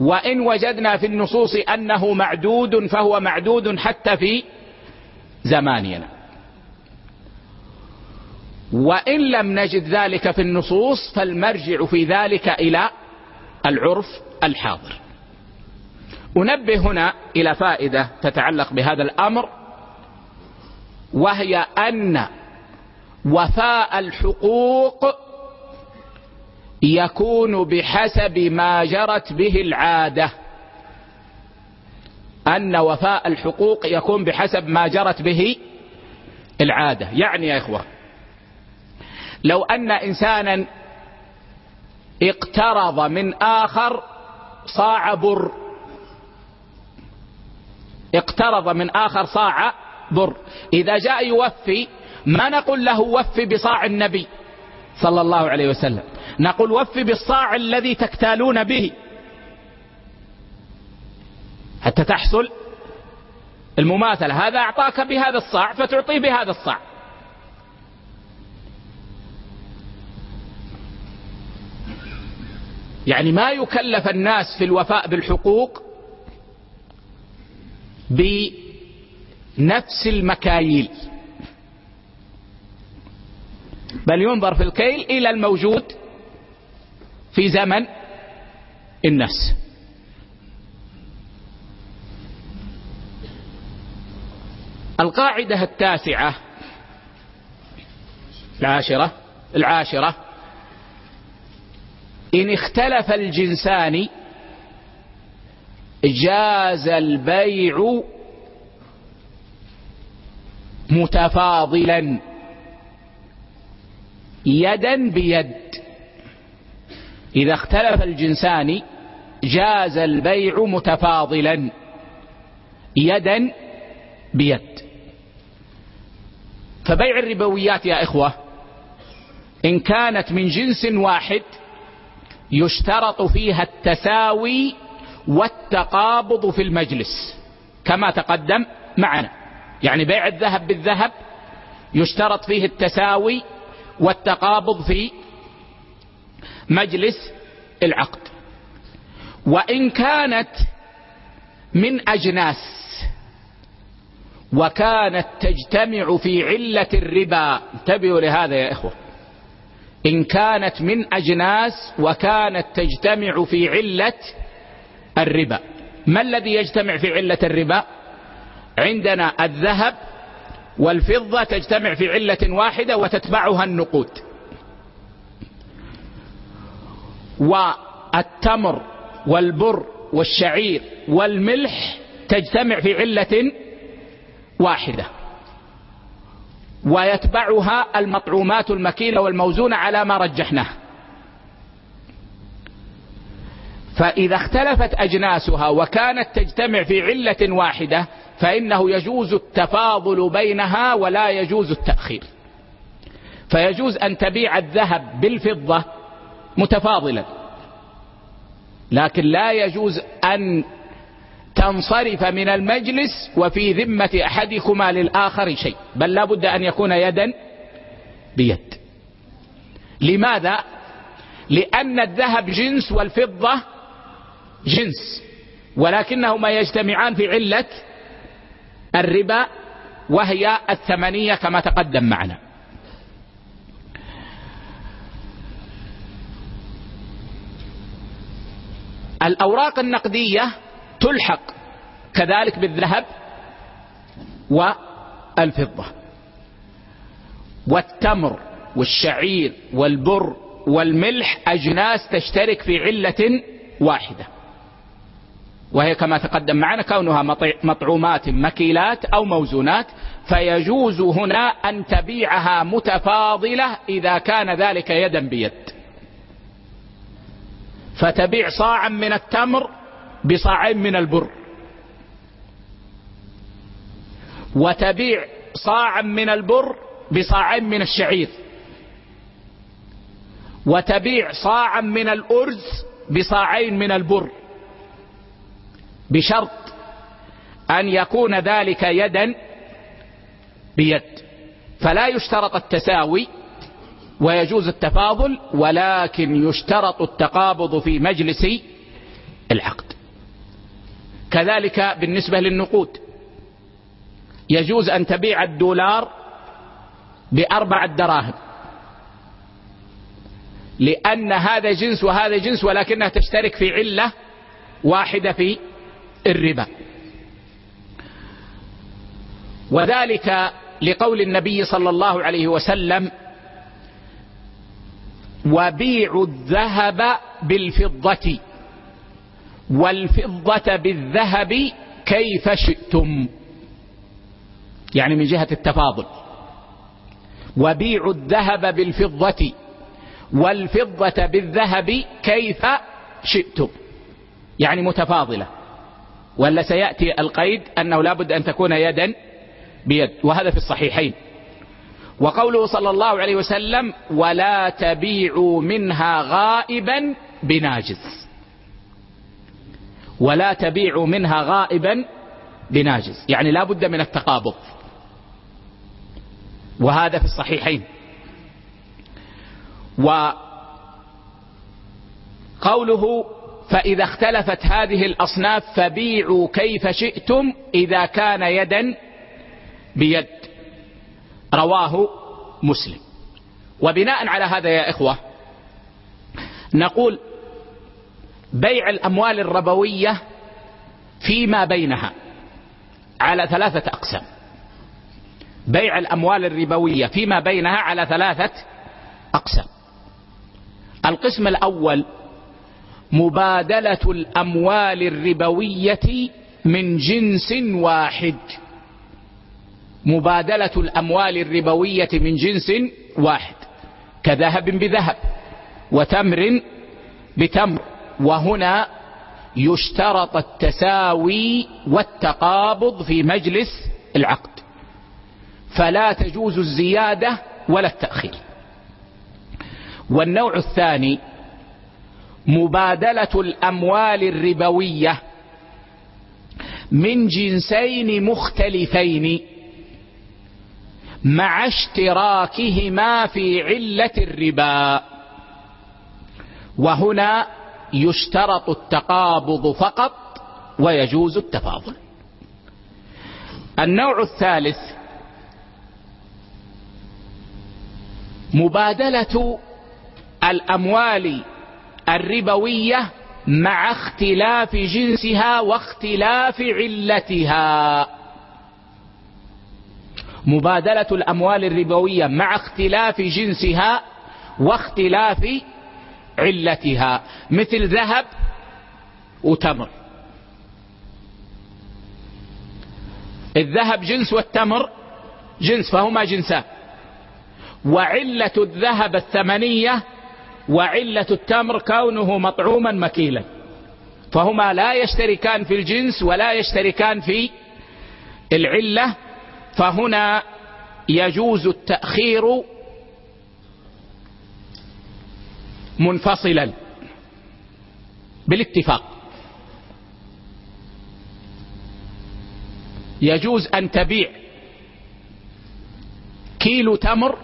وإن وجدنا في النصوص أنه معدود فهو معدود حتى في زماننا. وإن لم نجد ذلك في النصوص فالمرجع في ذلك إلى العرف الحاضر. أنبه هنا إلى فائدة تتعلق بهذا الأمر وهي أن وفاء الحقوق يكون بحسب ما جرت به العادة. أن وفاء الحقوق يكون بحسب ما جرت به العادة. يعني يا إخوة لو أن إنسانا اقترض من آخر صاع بر اقترض من آخر صاع بر. إذا جاء يوفي ما نقول له وفي بصاع النبي صلى الله عليه وسلم. نقول وفي بالصاع الذي تكتالون به. حتى تحصل المماثلة. هذا أعطاك بهذا الصاع فتعطيه بهذا الصاع. يعني ما يكلف الناس في الوفاء بالحقوق بنفس المكاييل. بل ينظر في الكيل إلى الموجود في زمن الناس القاعدة التاسعة العاشرة العاشرة إن اختلف الجنسان جاز البيع متفاضلا يدا بيد. إذا اختلف الجنسان جاز البيع متفاضلا يدا بيد. فبيع الربويات يا إخوة إن كانت من جنس واحد يشترط فيها التساوي والتقابض في المجلس كما تقدم معنا. يعني بيع الذهب بالذهب يشترط فيه التساوي والتقابض في مجلس العقد. وإن كانت من أجناس وكانت تجتمع في علة الربا انتبهوا لهذا يا إخوة. إن كانت من أجناس وكانت تجتمع في علة الربا. ما الذي يجتمع في علة الربا؟ عندنا الذهب والفضة تجتمع في علة واحدة وتتبعها النقود. والتمر والبر والشعير والملح تجتمع في علة واحدة. ويتبعها المطعومات المكيلة والموزونة على ما رجحناه فإذا اختلفت أجناسها وكانت تجتمع في علة واحدة فإنه يجوز التفاضل بينها ولا يجوز التأخير. فيجوز أن تبيع الذهب بالفضة متفاضلا. لكن لا يجوز أن تنصرف من المجلس وفي ذمة أحدكما للآخر شيء. بل لا بد أن يكون يدا بيد. لماذا؟ لأن الذهب جنس والفضة جنس. ولكنهما يجتمعان في علة الربا وهي الثمنية كما تقدم معنا. الأوراق النقدية تلحق كذلك بالذهب والفضة. والتمر والشعير والبر والملح أجناس تشترك في علة واحدة. وهي كما تقدم معنا كونها مطعومات مكيلات أو موزونات فيجوز هنا أن تبيعها متفاضلة إذا كان ذلك يدا بيد. فتبيع صاعا من التمر بصاعين من البر. وتبيع صاعا من البر بصاعين من الشعير. وتبيع صاعا من الأرز بصاعين من البر. بشرط أن يكون ذلك يدا بيد. فلا يشترط التساوي ويجوز التفاضل ولكن يشترط التقابض في مجلس العقد. كذلك بالنسبة للنقود. يجوز أن تبيع الدولار بأربعة دراهم لأن هذا جنس وهذا جنس ولكنها تشترك في علة واحدة في الربا. وذلك لقول النبي صلى الله عليه وسلم وبيعوا الذهب بالفضة والفضة بالذهب كيف شئتم. يعني من جهة التفاضل. وبيعوا الذهب بالفضة والفضة بالذهب كيف شئتم. يعني متفاضلة. ولا سيأتي القيد أنه لابد أن تكون يدا بيد وهذا في الصحيحين. وقوله صلى الله عليه وسلم ولا تبيعوا منها غائبا بناجز ولا تبيع منها غائبا بناجز يعني لا بد من التقابض. وهذا في الصحيحين. وقوله فإذا اختلفت هذه الأصناف فبيعوا كيف شئتم إذا كان يدا بيد. رواه مسلم. وبناء على هذا يا إخوة نقول بيع الأموال الربوية فيما بينها على ثلاثة أقسام. بيع الأموال الربوية فيما بينها على ثلاثة أقسام. القسم الأول مبادلة الأموال الربوية من جنس واحد. مبادلة الأموال الربوية من جنس واحد. كذهب بذهب وتمر بتمر. وهنا يشترط التساوي والتقابض في مجلس العقد. فلا تجوز الزيادة ولا التأخير. والنوع الثاني مبادلة الأموال الربوية من جنسين مختلفين مع اشتراكهما في علة الربا. وهنا يشترط التقابض فقط ويجوز التفاضل. النوع الثالث مبادلة الأموال الربوية مع اختلاف جنسها واختلاف علتها. مبادلة الأموال الربوية مع اختلاف جنسها واختلاف علتها. مثل ذهب وتمر. الذهب جنس والتمر جنس فهما جنسان. وعلة الذهب الثمنية وعلة التمر كونه مطعوما مكيلا. فهما لا يشتركان في الجنس ولا يشتركان في العلة. فهنا يجوز التأخير منفصلا بالاتفاق. يجوز أن تبيع كيلو تمر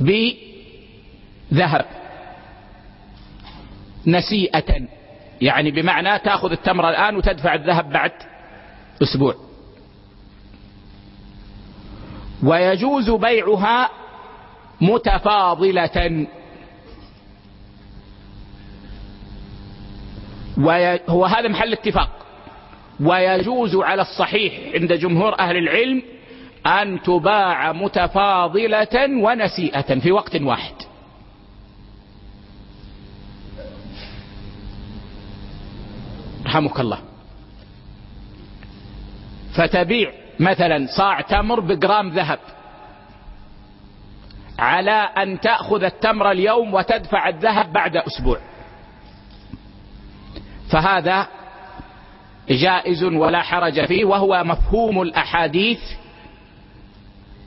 بذهب. نسيئة. يعني بمعنى تأخذ التمر الآن وتدفع الذهب بعد أسبوع. ويجوز بيعها متفاضلة. وهو هذا محل اتفاق. ويجوز على الصحيح عند جمهور أهل العلم أن تباع متفاضلة ونسيئة في وقت واحد. رحمك الله. فتبيع مثلا صاع تمر بجرام ذهب على أن تأخذ التمر اليوم وتدفع الذهب بعد أسبوع. فهذا جائز ولا حرج فيه وهو مفهوم الأحاديث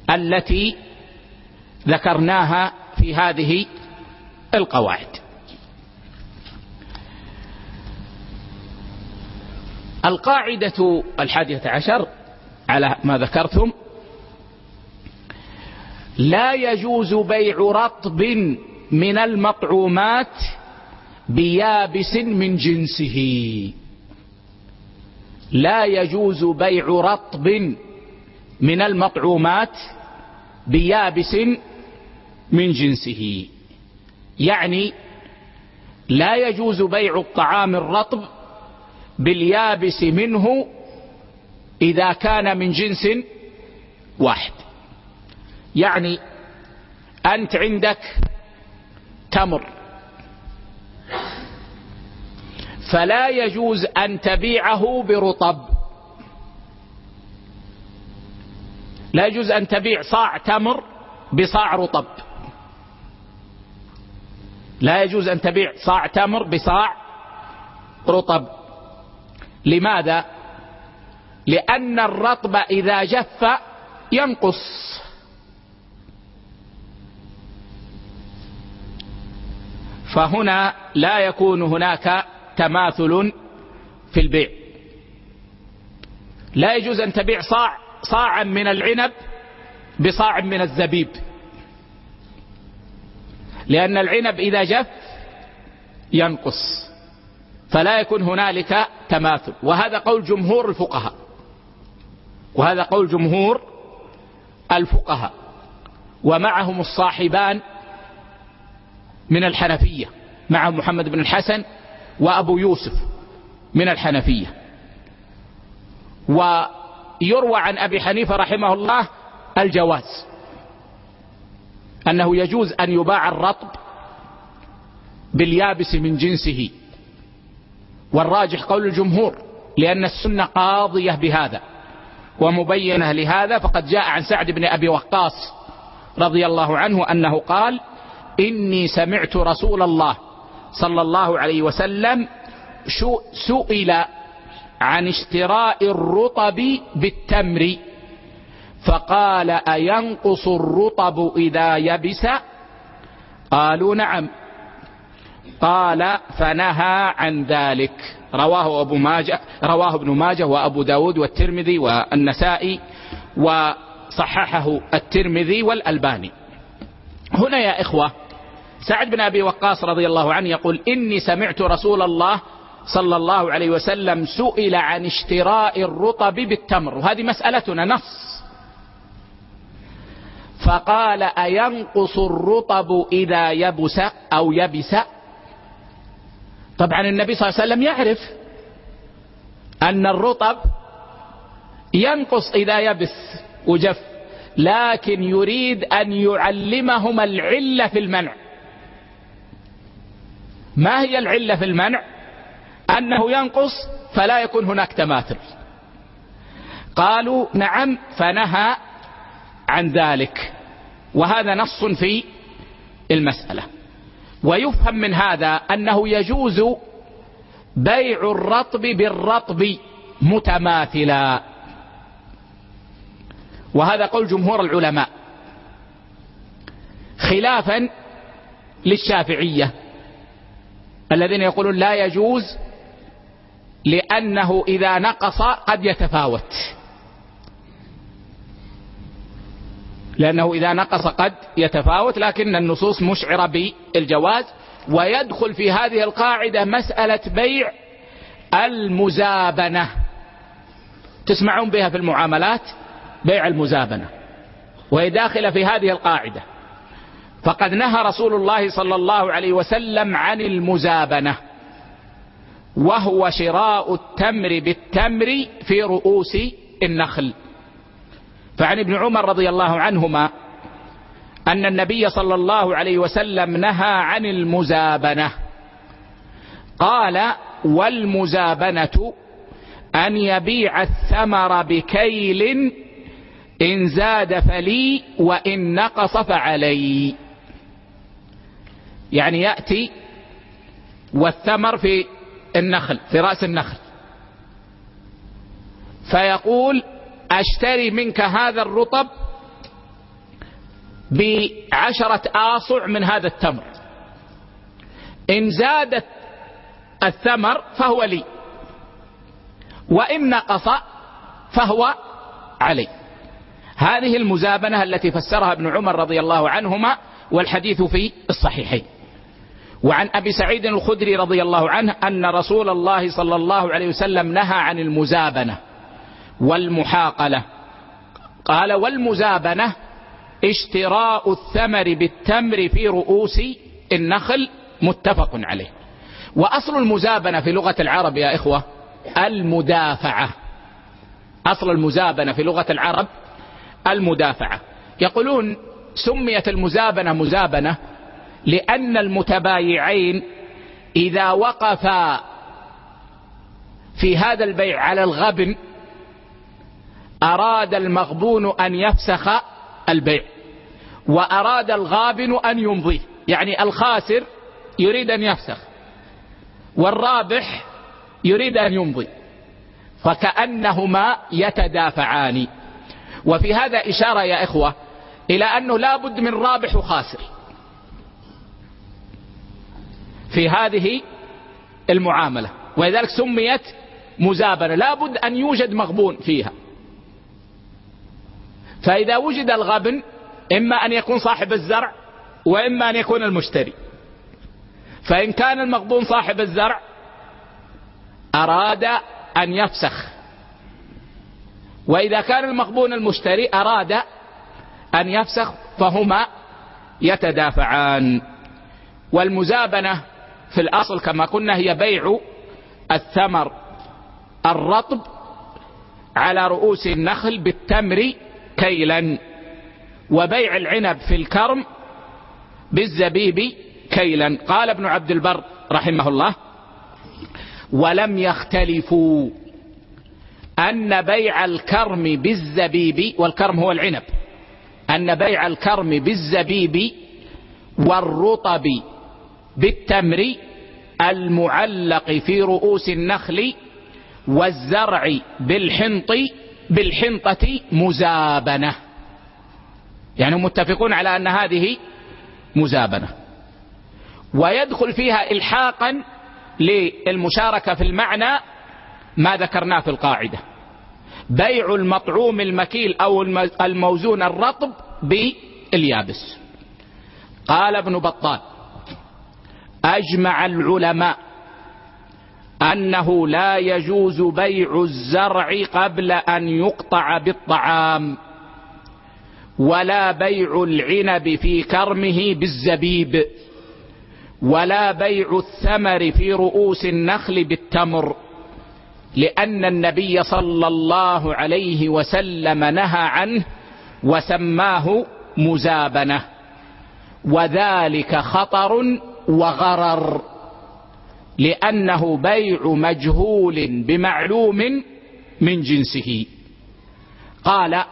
التي ذكرناها في هذه القواعد. القاعدة الحادية عشر على ما ذكرتم لا يجوز بيع رطب من المطعومات بيابس من جنسه. لا يجوز بيع رطب من المطعومات بيابس من جنسه. يعني لا يجوز بيع الطعام الرطب باليابس منه إذا كان من جنس واحد. يعني أنت عندك تمر. فلا يجوز أن تبيعه برطب. لا يجوز أن تبيع صاع تمر بصاع رطب. لا يجوز أن تبيع صاع تمر بصاع رطب. لماذا؟ لأن الرطب إذا جف ينقص. فهنا لا يكون هناك تماثل في البيع. لا يجوز أن تبيع صاع صاعا من العنب بصاع من الزبيب. لأن العنب إذا جف ينقص فلا يكون هنالك تماثل. وهذا قول جمهور الفقهاء. وهذا قول جمهور الفقهاء. ومعهم الصاحبان من الحنفية معهم محمد بن الحسن وأبو يوسف من الحنفية. ويروى عن أبي حنيفة رحمه الله الجواز. أنه يجوز أن يباع الرطب باليابس من جنسه. والراجح قول الجمهور لأن السنة قاضية بهذا ومبينة لهذا. فقد جاء عن سعد بن أبي وقاص رضي الله عنه أنه قال إني سمعت رسول الله صلى الله عليه وسلم سئل عن اشتراء الرطب بالتمر. فقال أينقص الرطب إذا يبس؟ قالوا نعم. قال فنهى عن ذلك. رواه أبو ماجه رواه ابن ماجه وأبو داود والترمذي والنسائي وصححه الترمذي والألباني. هنا يا إخوة سعد بن أبي وقاص رضي الله عنه يقول إني سمعت رسول الله صلى الله عليه وسلم سئل عن اشتراء الرطب بالتمر. وهذه مسألتنا نص. فقال أينقص الرطب إذا يبس أو يبس؟ طبعا النبي صلى الله عليه وسلم يعرف أن الرطب ينقص إذا يبس وجف لكن يريد أن يعلمهم العلة في المنع. ما هي العلة في المنع؟ أنه ينقص فلا يكون هناك تماثل. قالوا نعم فنهى عن ذلك. وهذا نص في المسألة. ويفهم من هذا أنه يجوز بيع الرطب بالرطب متماثلا. وهذا قول جمهور العلماء. خلافا للشافعية الذين يقولون لا يجوز لأنه إذا نقص قد يتفاوت. لأنه إذا نقص قد يتفاوت لكن النصوص مشعرة بالجواز. ويدخل في هذه القاعدة مسألة بيع المزابنة. تسمعون بها في المعاملات؟ بيع المزابنة. وهي داخلة في هذه القاعدة. فقد نهى رسول الله صلى الله عليه وسلم عن المزابنة. وهو شراء التمر بالتمر في رؤوس النخل. فعن ابن عمر رضي الله عنهما أن النبي صلى الله عليه وسلم نهى عن المزابنة. قال والمزابنة أن يبيع الثمر بكيل إن زاد فلي وإن نقص فعلي. يعني يأتي والثمر في النخل في رأس النخل. فيقول أشتري منك هذا الرطب بعشرة آصع من هذا التمر. إن زادت الثمر فهو لي وإن نقص فهو علي. هذه المزابنة التي فسرها ابن عمر رضي الله عنهما والحديث في الصحيحين. وعن أبي سعيد الخدري رضي الله عنه أن رسول الله صلى الله عليه وسلم نهى عن المزابنة والمحاقلة. قال والمزابنة اشتراء الثمر بالتمر في رؤوس النخل. متفق عليه. وأصل المزابنة في لغة العرب يا إخوة المدافعة. أصل المزابنة في لغة العرب المدافعة. يقولون سميت المزابنة مزابنة لأن المتبايعين إذا وقفا في هذا البيع على الغبن أراد المغبون أن يفسخ البيع وأراد الغابن أن يمضيه يعني الخاسر يريد أن يفسخ والرابح يريد أن يمضي فكأنهما يتدافعان. وفي هذا إشارة يا إخوة إلى أنه لا بد من رابح وخاسر. في هذه المعاملة. ولذلك سميت مزابنة لابد أن يوجد مغبون فيها. فإذا وجد الغبن إما أن يكون صاحب الزرع وإما أن يكون المشتري. فإن كان المغبون صاحب الزرع أراد أن يفسخ. وإذا كان المغبون المشتري أراد أن يفسخ فهما يتدافعان. والمزابنة في الأصل كما قلنا هي بيع الثمر الرطب على رؤوس النخل بالتمر كيلا وبيع العنب في الكرم بالزبيب كيلا. قال ابن عبد البر رحمه الله ولم يختلفوا أن بيع الكرم بالزبيب والكرم هو العنب أن بيع الكرم بالزبيب والرطب بالتمر المعلق في رؤوس النخل والزرع بالحنط بالحنطة مزابنة. يعني متفقون على أن هذه مزابنة. ويدخل فيها إلحاقا للمشاركة في المعنى ما ذكرناه في القاعدة. بيع المطعوم المكيل أو الموزون الرطب باليابس. قال ابن بطال أجمع العلماء أنه لا يجوز بيع الزرع قبل أن يقطع بالطعام ولا بيع العنب في كرمه بالزبيب ولا بيع الثمر في رؤوس النخل بالتمر لأن النبي صلى الله عليه وسلم نهى عنه وسماه مزابنة وذلك خطر وغرر لأنه بيع مجهول بمعلوم من جنسه. قال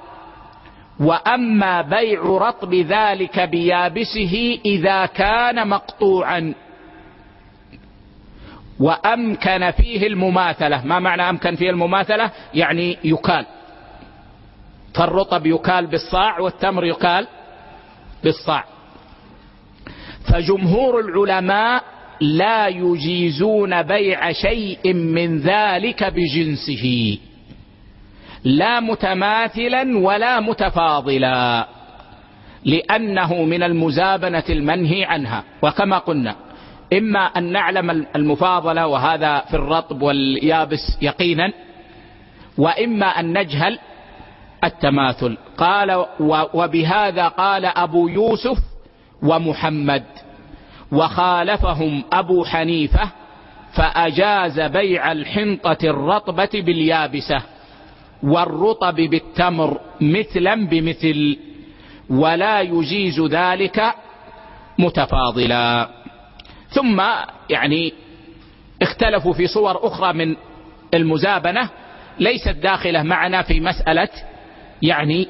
وأما بيع رطب ذلك بيابسه إذا كان مقطوعا. وأمكن فيه المماثلة. ما معنى أمكن فيه المماثلة؟ يعني يكال. فالرطب يكال بالصاع والتمر يكال بالصاع. فجمهور العلماء لا يجيزون بيع شيء من ذلك بجنسه لا متماثلا ولا متفاضلا لأنه من المزابنة المنهي عنها. وكما قلنا إما أن نعلم المفاضلة وهذا في الرطب واليابس يقينا وإما أن نجهل التماثل. قال وبهذا قال أبو يوسف ومحمد. وخالفهم أبو حنيفة فأجاز بيع الحنطة الرطبة باليابسة والرطب بالتمر مثلا بمثل ولا يجيز ذلك متفاضلا. ثم يعني اختلفوا في صور أخرى من المزابنة ليست داخلة معنا في مسألة يعني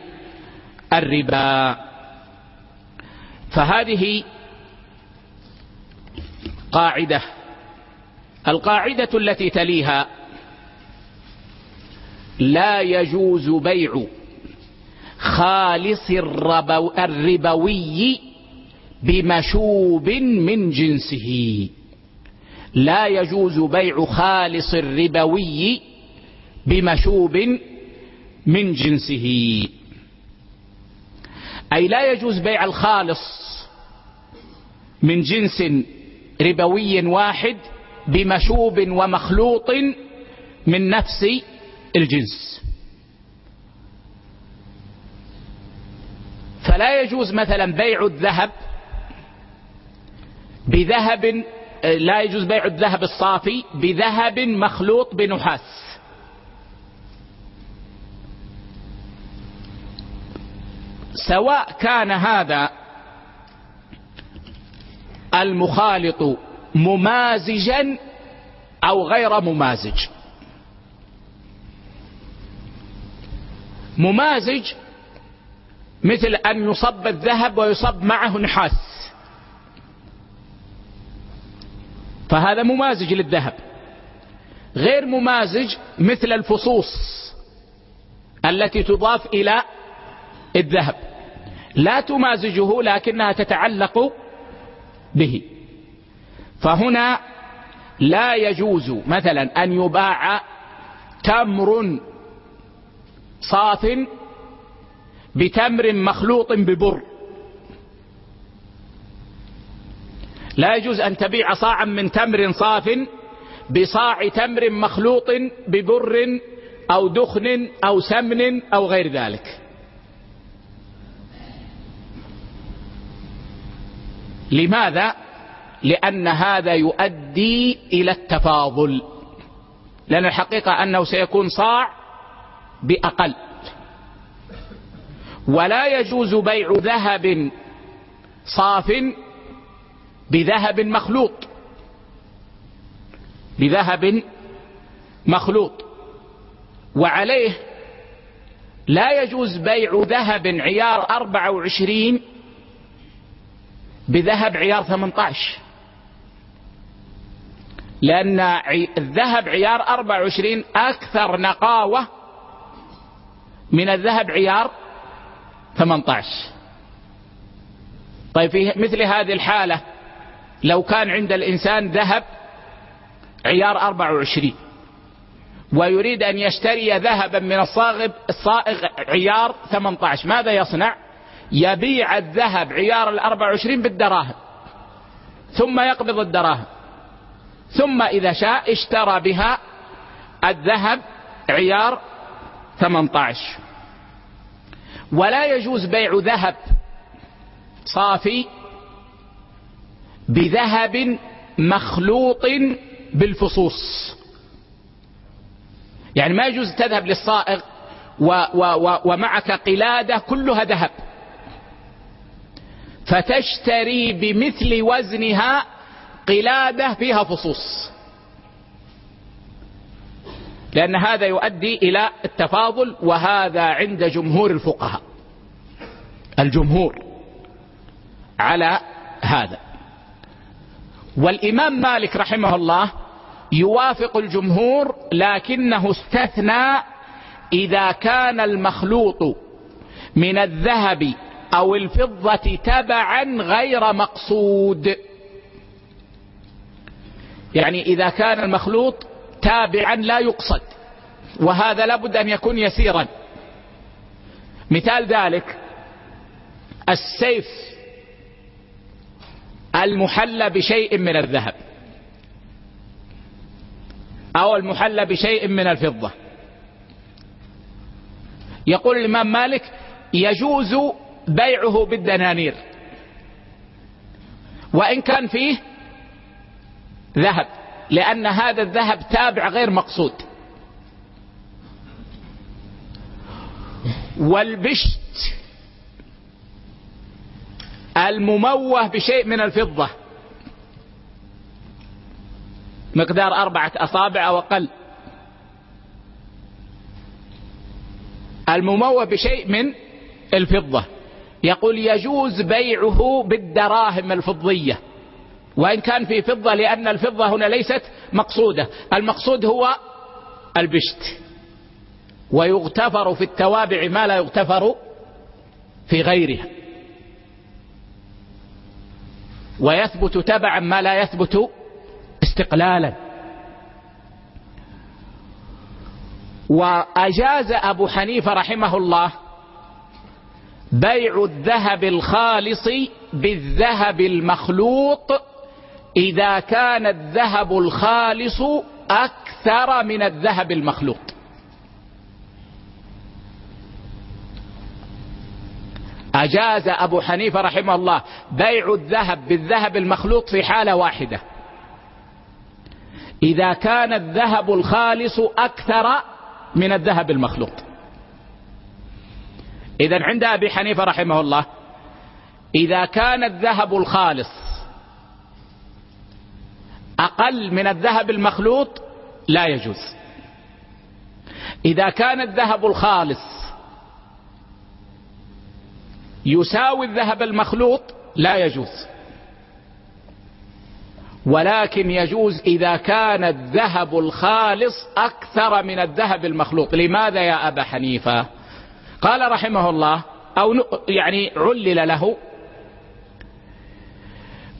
الربا. فهذه قاعدة. القاعدة التي تليها لا يجوز بيع خالص الربوي بمشوب من جنسه. لا يجوز بيع خالص الربوي بمشوب من جنسه. أي لا يجوز بيع الخالص من جنس ربوي واحد بمشوب ومخلوط من نفس الجنس. فلا يجوز مثلا بيع الذهب بذهب لا يجوز بيع الذهب الصافي بذهب مخلوط بنحاس. سواء كان هذا المخالط ممازجا أو غير ممازج. ممازج مثل أن يصب الذهب ويصب معه نحاس. فهذا ممازج للذهب. غير ممازج مثل الفصوص التي تضاف إلى الذهب. لا تمازجه لكنها تتعلق به. فهنا لا يجوز مثلا أن يباع تمر صاف بتمر مخلوط ببر. لا يجوز أن تبيع صاعا من تمر صاف بصاع تمر مخلوط ببر أو دخن أو سمن أو غير ذلك. لماذا؟ لأن هذا يؤدي إلى التفاضل. لأن الحقيقة أنه سيكون صاع بأقل. ولا يجوز بيع ذهب صاف بذهب مخلوط. بذهب مخلوط. وعليه لا يجوز بيع ذهب عيار 24 بذهب عيار 18 لأن الذهب عيار 24 أكثر نقاوة من الذهب عيار 18 طيب في مثل هذه الحالة لو كان عند الإنسان ذهب عيار 24 ويريد أن يشتري ذهبا من الصاغب الصائغ عيار 18 ماذا يصنع؟ يبيع الذهب عيار ال 24 بالدراهم ثم يقبض الدراهم ثم إذا شاء اشترى بها الذهب عيار 18 ولا يجوز بيع ذهب صافي بذهب مخلوط بالفصوص. يعني ما يجوز تذهب للصائغ و و و ومعك قلادة كلها ذهب. فتشتري بمثل وزنها قلادة فيها فصوص. لأن هذا يؤدي إلى التفاضل وهذا عند جمهور الفقهاء. الجمهور على هذا. والإمام مالك رحمه الله يوافق الجمهور لكنه استثنى إذا كان المخلوط من الذهب أو الفضة تبعا غير مقصود. يعني إذا كان المخلوط تابعا لا يقصد وهذا لابد أن يكون يسيرا. مثال ذلك السيف المحلى بشيء من الذهب أو المحلى بشيء من الفضة. يقول الإمام مالك يجوز بيعه بالدنانير. وإن كان فيه ذهب لأن هذا الذهب تابع غير مقصود. والبشت المموه بشيء من الفضة. مقدار أربعة أصابع أو أقل. المموه بشيء من الفضة. يقول يجوز بيعه بالدراهم الفضية وإن كان في فضة لأن الفضة هنا ليست مقصودة المقصود هو البشت. ويغتفر في التوابع ما لا يغتفر في غيرها. ويثبت تبعا ما لا يثبت استقلالا. وأجاز أبو حنيفة رحمه الله بيع الذهب الخالص بالذهب المخلوط إذا كان الذهب الخالص أكثر من الذهب المخلوط. أجاز أبو حنيفة رحمه الله بيع الذهب بالذهب المخلوط في حالة واحدة. إذا كان الذهب الخالص أكثر من الذهب المخلوط. إذا عند أبي حنيفة رحمه الله إذا كان الذهب الخالص أقل من الذهب المخلوط لا يجوز. إذا كان الذهب الخالص يساوي الذهب المخلوط لا يجوز. ولكن يجوز إذا كان الذهب الخالص أكثر من الذهب المخلوط. لماذا يا أبا حنيفة؟ قال رحمه الله أو يعني علل له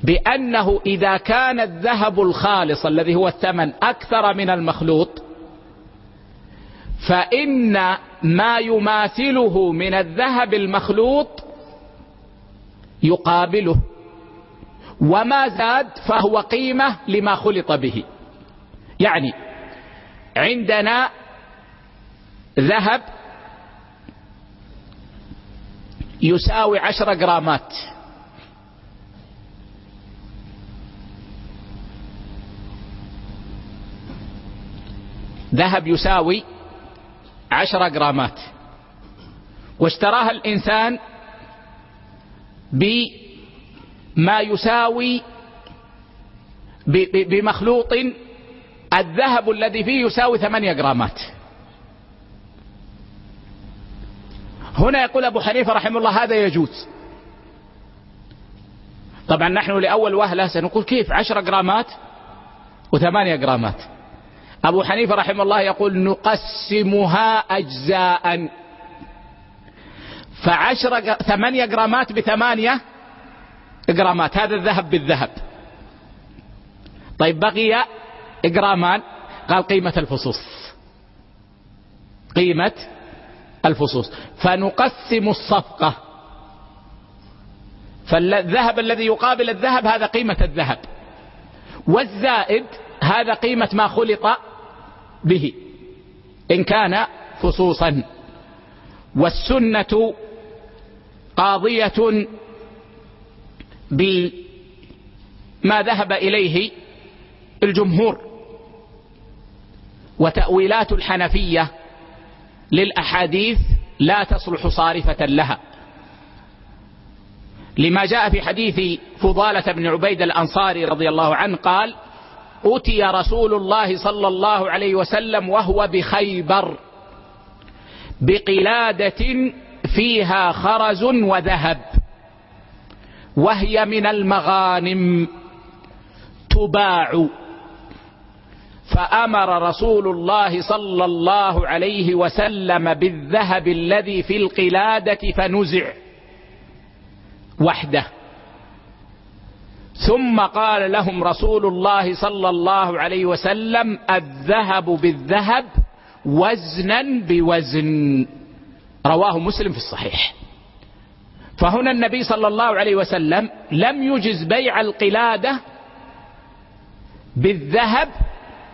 بأنه إذا كان الذهب الخالص الذي هو الثمن أكثر من المخلوط فإن ما يماثله من الذهب المخلوط يقابله وما زاد فهو قيمة لما خلط به. يعني عندنا ذهب يساوي عشرة جرامات. ذهب يساوي عشرة جرامات. واشتراها الإنسان بما يساوي بمخلوط الذهب الذي فيه يساوي ثمانية جرامات. هنا يقول أبو حنيفة رحمه الله هذا يجوز. طبعا نحن لأول وهلة سنقول كيف؟ عشرة جرامات وثمانية جرامات. أبو حنيفة رحمه الله يقول نقسمها أجزاء فعشرة ثمانية جرامات بثمانية جرامات. هذا الذهب بالذهب. طيب بقي جرامان قال قيمة الفصوص. قيمة الفصوص. فنقسم الصفقة. فالذهب الذي يقابل الذهب هذا قيمة الذهب. والزائد هذا قيمة ما خلط به. إن كان فصوصا. والسنة قاضية بما ذهب إليه الجمهور. وتأويلات الحنفية للأحاديث لا تصلح صارفة لها. لما جاء في حديث فضالة بن عبيد الأنصاري رضي الله عنه قال أتي رسول الله صلى الله عليه وسلم وهو بخيبر بقلادة فيها خرز وذهب وهي من المغانم تباع فأمر رسول الله صلى الله عليه وسلم بالذهب الذي في القلادة فنزع وحده. ثم قال لهم رسول الله صلى الله عليه وسلم الذهب بالذهب وزنا بوزن. رواه مسلم في الصحيح. فهنا النبي صلى الله عليه وسلم لم يجز بيع القلادة بالذهب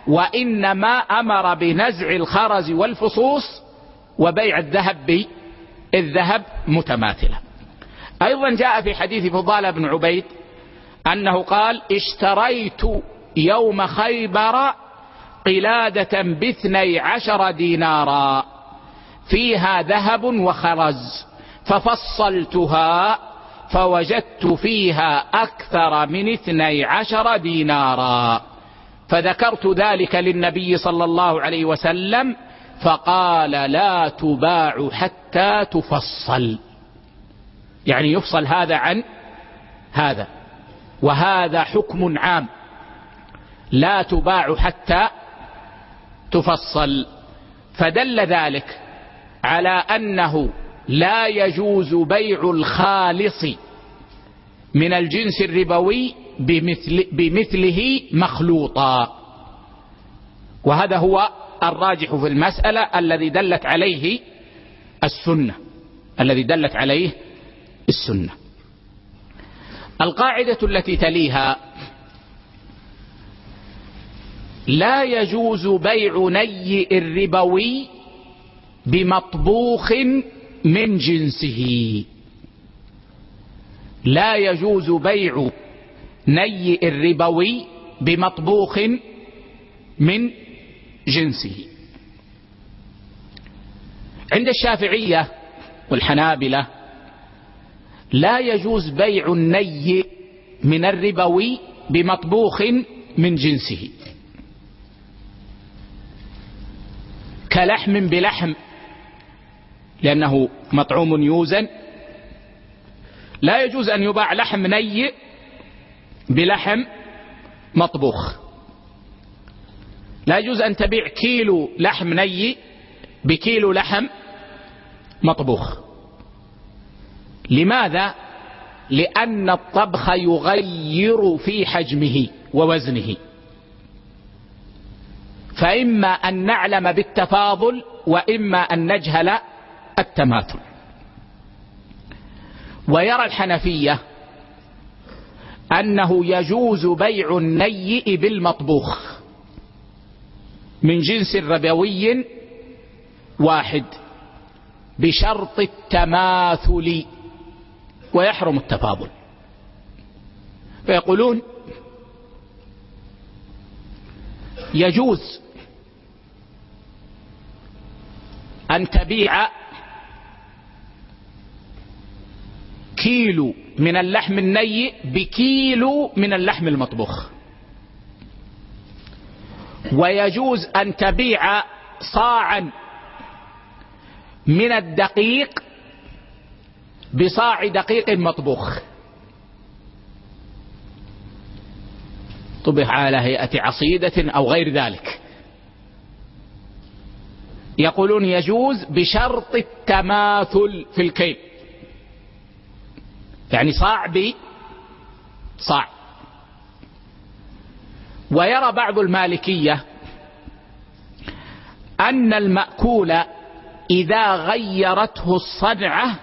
وإنما أمر بنزع الخرز والفصوص وبيع الذهب بالذهب متماثلة أيضا جاء في حديث فضالة بن عبيد أنه قال اشتريت يوم خيبر قلادة باثني عشر دينارا فيها ذهب وخرز ففصلتها فوجدت فيها أكثر من اثني عشر دينارا. فذكرت ذلك للنبي صلى الله عليه وسلم فقال لا تباع حتى تفصل. يعني يفصل هذا عن هذا. وهذا حكم عام. لا تباع حتى تفصل. فدل ذلك على أنه لا يجوز بيع الخالص من الجنس الربوي بمثل بمثله مخلوطا. وهذا هو الراجح في المسألة الذي دلت عليه السنة. الذي دلت عليه السنة. القاعدة التي تليها لا يجوز بيع ني الربوي بمطبوخ من جنسه. لا يجوز بيع ني الربوي بمطبوخ من جنسه. عند الشافعية والحنابلة لا يجوز بيع الني من الربوي بمطبوخ من جنسه. كلحم بلحم لأنه مطعوم يوزن. لا يجوز أن يباع لحم ني بلحم مطبوخ. لا يجوز أن تبيع كيلو لحم ني بكيلو لحم مطبوخ. لماذا؟ لأن الطبخ يغير في حجمه ووزنه. فإما أن نعلم بالتفاضل وإما أن نجهل التماثل. ويرى الحنفية أنه يجوز بيع النيء بالمطبوخ من جنس ربوي واحد بشرط التماثل ويحرم التفاضل. فيقولون يجوز أن تبيع كيلو من اللحم الني بكيلو من اللحم المطبوخ. ويجوز أن تبيع صاعا من الدقيق بصاع دقيق مطبوخ. طبخ على هيئة عصيدة أو غير ذلك. يقولون يجوز بشرط التماثل في الكيل. يعني صاع بصاع ويرى بعض المالكية أن المأكول إذا غيرته الصنعة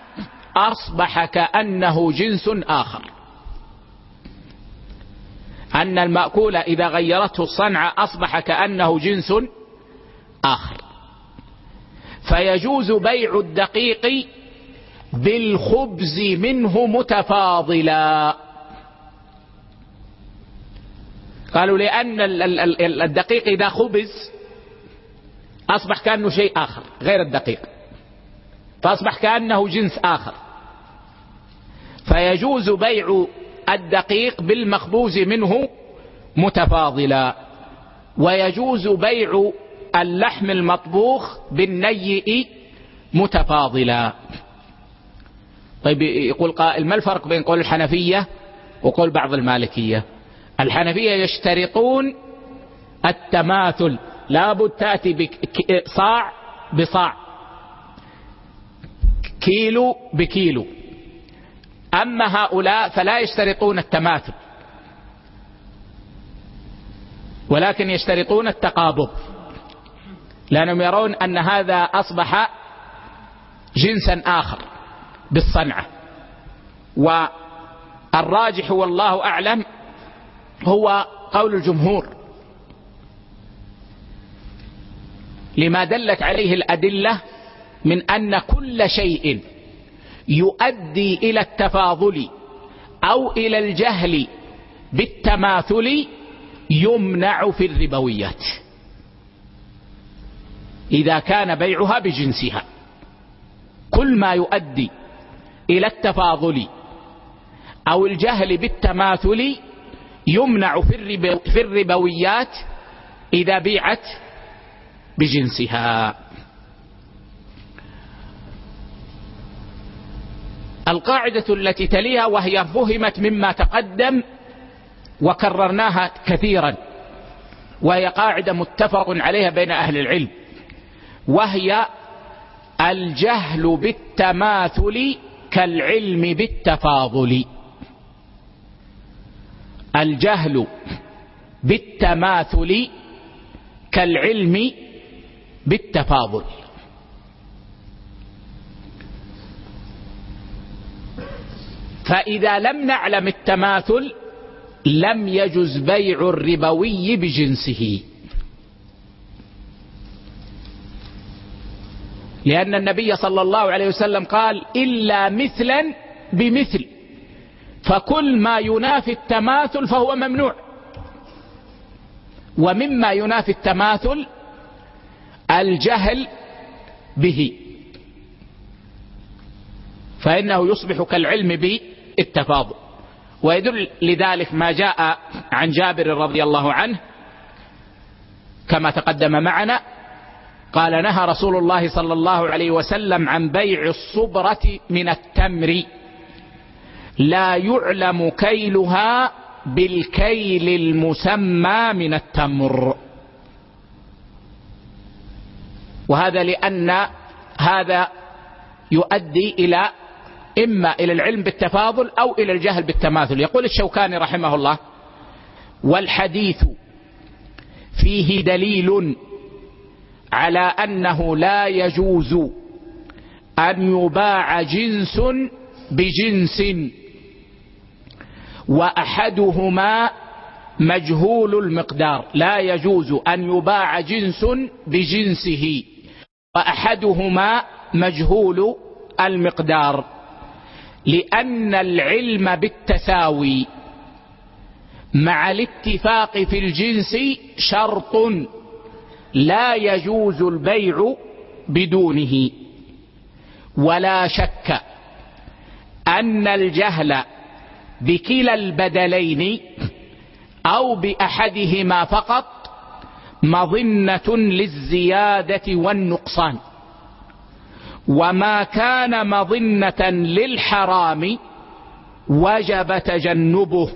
أصبح كأنه جنس آخر. أن المأكول إذا غيرته الصنعة أصبح كأنه جنس آخر. فيجوز بيع الدقيق بالخبز منه متفاضلا. قالوا لأن الدقيق إذا خبز أصبح كأنه شيء آخر غير الدقيق. فأصبح كأنه جنس آخر. فيجوز بيع الدقيق بالمخبوز منه متفاضلا. ويجوز بيع اللحم المطبوخ بالنيء متفاضلا. طيب يقول قائل ما الفرق بين قول الحنفية وقول بعض المالكية؟ الحنفية يشترطون التماثل لابد تأتي بصاع بصاع كيلو بكيلو. أما هؤلاء فلا يشترطون التماثل ولكن يشترطون التقابض لأنهم يرون أن هذا أصبح جنسا آخر. بالصنعة. والراجح والله أعلم هو قول الجمهور. لما دلت عليه الأدلة من أن كل شيء يؤدي إلى التفاضل أو إلى الجهل بالتماثل يمنع في الربويات. إذا كان بيعها بجنسها. كل ما يؤدي إلى التفاضل أو الجهل بالتماثل يمنع في الربويات إذا بيعت بجنسها. القاعدة التي تليها وهي فهمت مما تقدم وكررناها كثيرا وهي قاعدة متفق عليها بين أهل العلم وهي الجهل بالتماثل كالعلم بالتفاضل. الجهل بالتماثل كالعلم بالتفاضل. فإذا لم نعلم التماثل لم يجز بيع الربوي بجنسه. لأن النبي صلى الله عليه وسلم قال إلا مثلا بمثل. فكل ما ينافي التماثل فهو ممنوع. ومما ينافي التماثل الجهل به. فإنه يصبح كالعلم بالتفاضل. ويدل لذلك ما جاء عن جابر رضي الله عنه كما تقدم معنا قال نهى رسول الله صلى الله عليه وسلم عن بيع الصبرة من التمر. لا يعلم كيلها بالكيل المسمى من التمر. وهذا لأن هذا يؤدي إلى إما إلى العلم بالتفاضل أو إلى الجهل بالتماثل. يقول الشوكاني رحمه الله والحديث فيه دليل على أنه لا يجوز أن يباع جنس بجنس. وأحدهما مجهول المقدار. لا يجوز أن يباع جنس بجنسه. وأحدهما مجهول المقدار. لأن العلم بالتساوي. مع الاتفاق في الجنس شرط. لا يجوز البيع بدونه. ولا شك أن الجهل بكلا البدلين أو بأحدهما فقط مظنة للزيادة والنقصان. وما كان مظنة للحرام وجب تجنبه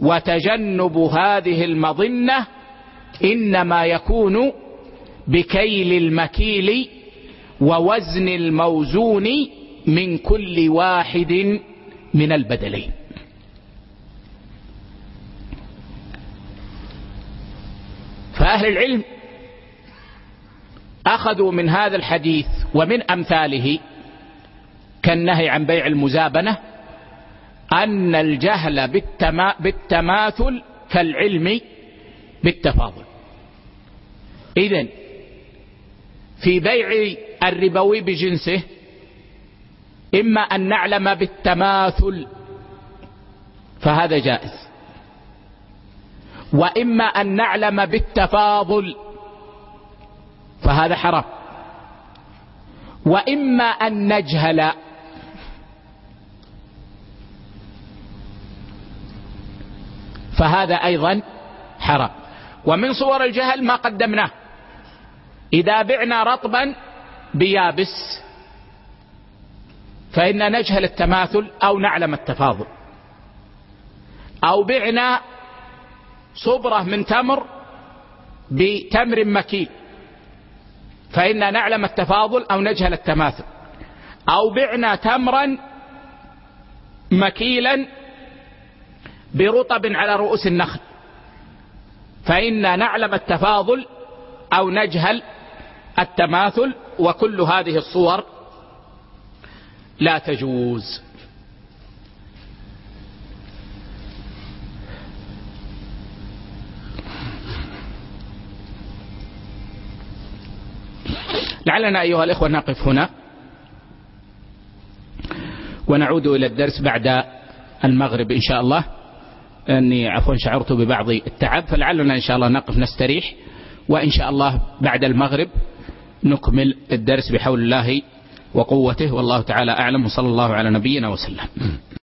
وتجنب هذه المظنة إنما يكون بكيل المكيل ووزن الموزون من كل واحد من البدلين. فأهل العلم أخذوا من هذا الحديث ومن أمثاله كالنهي عن بيع المزابنة أن الجهل بالتما بالتماثل كالعلم بالتفاضل. إذن في بيع الربوي بجنسه إما أن نعلم بالتماثل فهذا جائز. وإما أن نعلم بالتفاضل فهذا حرام. وإما أن نجهل فهذا أيضا حرام. ومن صور الجهل ما قدمناه. إذا بعنا رطبا بيابس فإن نجهل التماثل أو نعلم التفاضل. أو بعنا صبرة من تمر بتمر مكيل فإن نعلم التفاضل أو نجهل التماثل. أو بعنا تمرا مكيلا برطب على رؤوس النخل. فإن نعلم التفاضل أو نجهل التماثل وكل هذه الصور لا تجوز. لعلنا أيها الإخوة نقف هنا ونعود إلى الدرس بعد المغرب إن شاء الله. أني عفوا شعرت ببعض التعب فلعلنا إن شاء الله نقف نستريح وإن شاء الله بعد المغرب نكمل الدرس بحول الله وقوته والله تعالى أعلم وصلى الله على نبينا وسلم.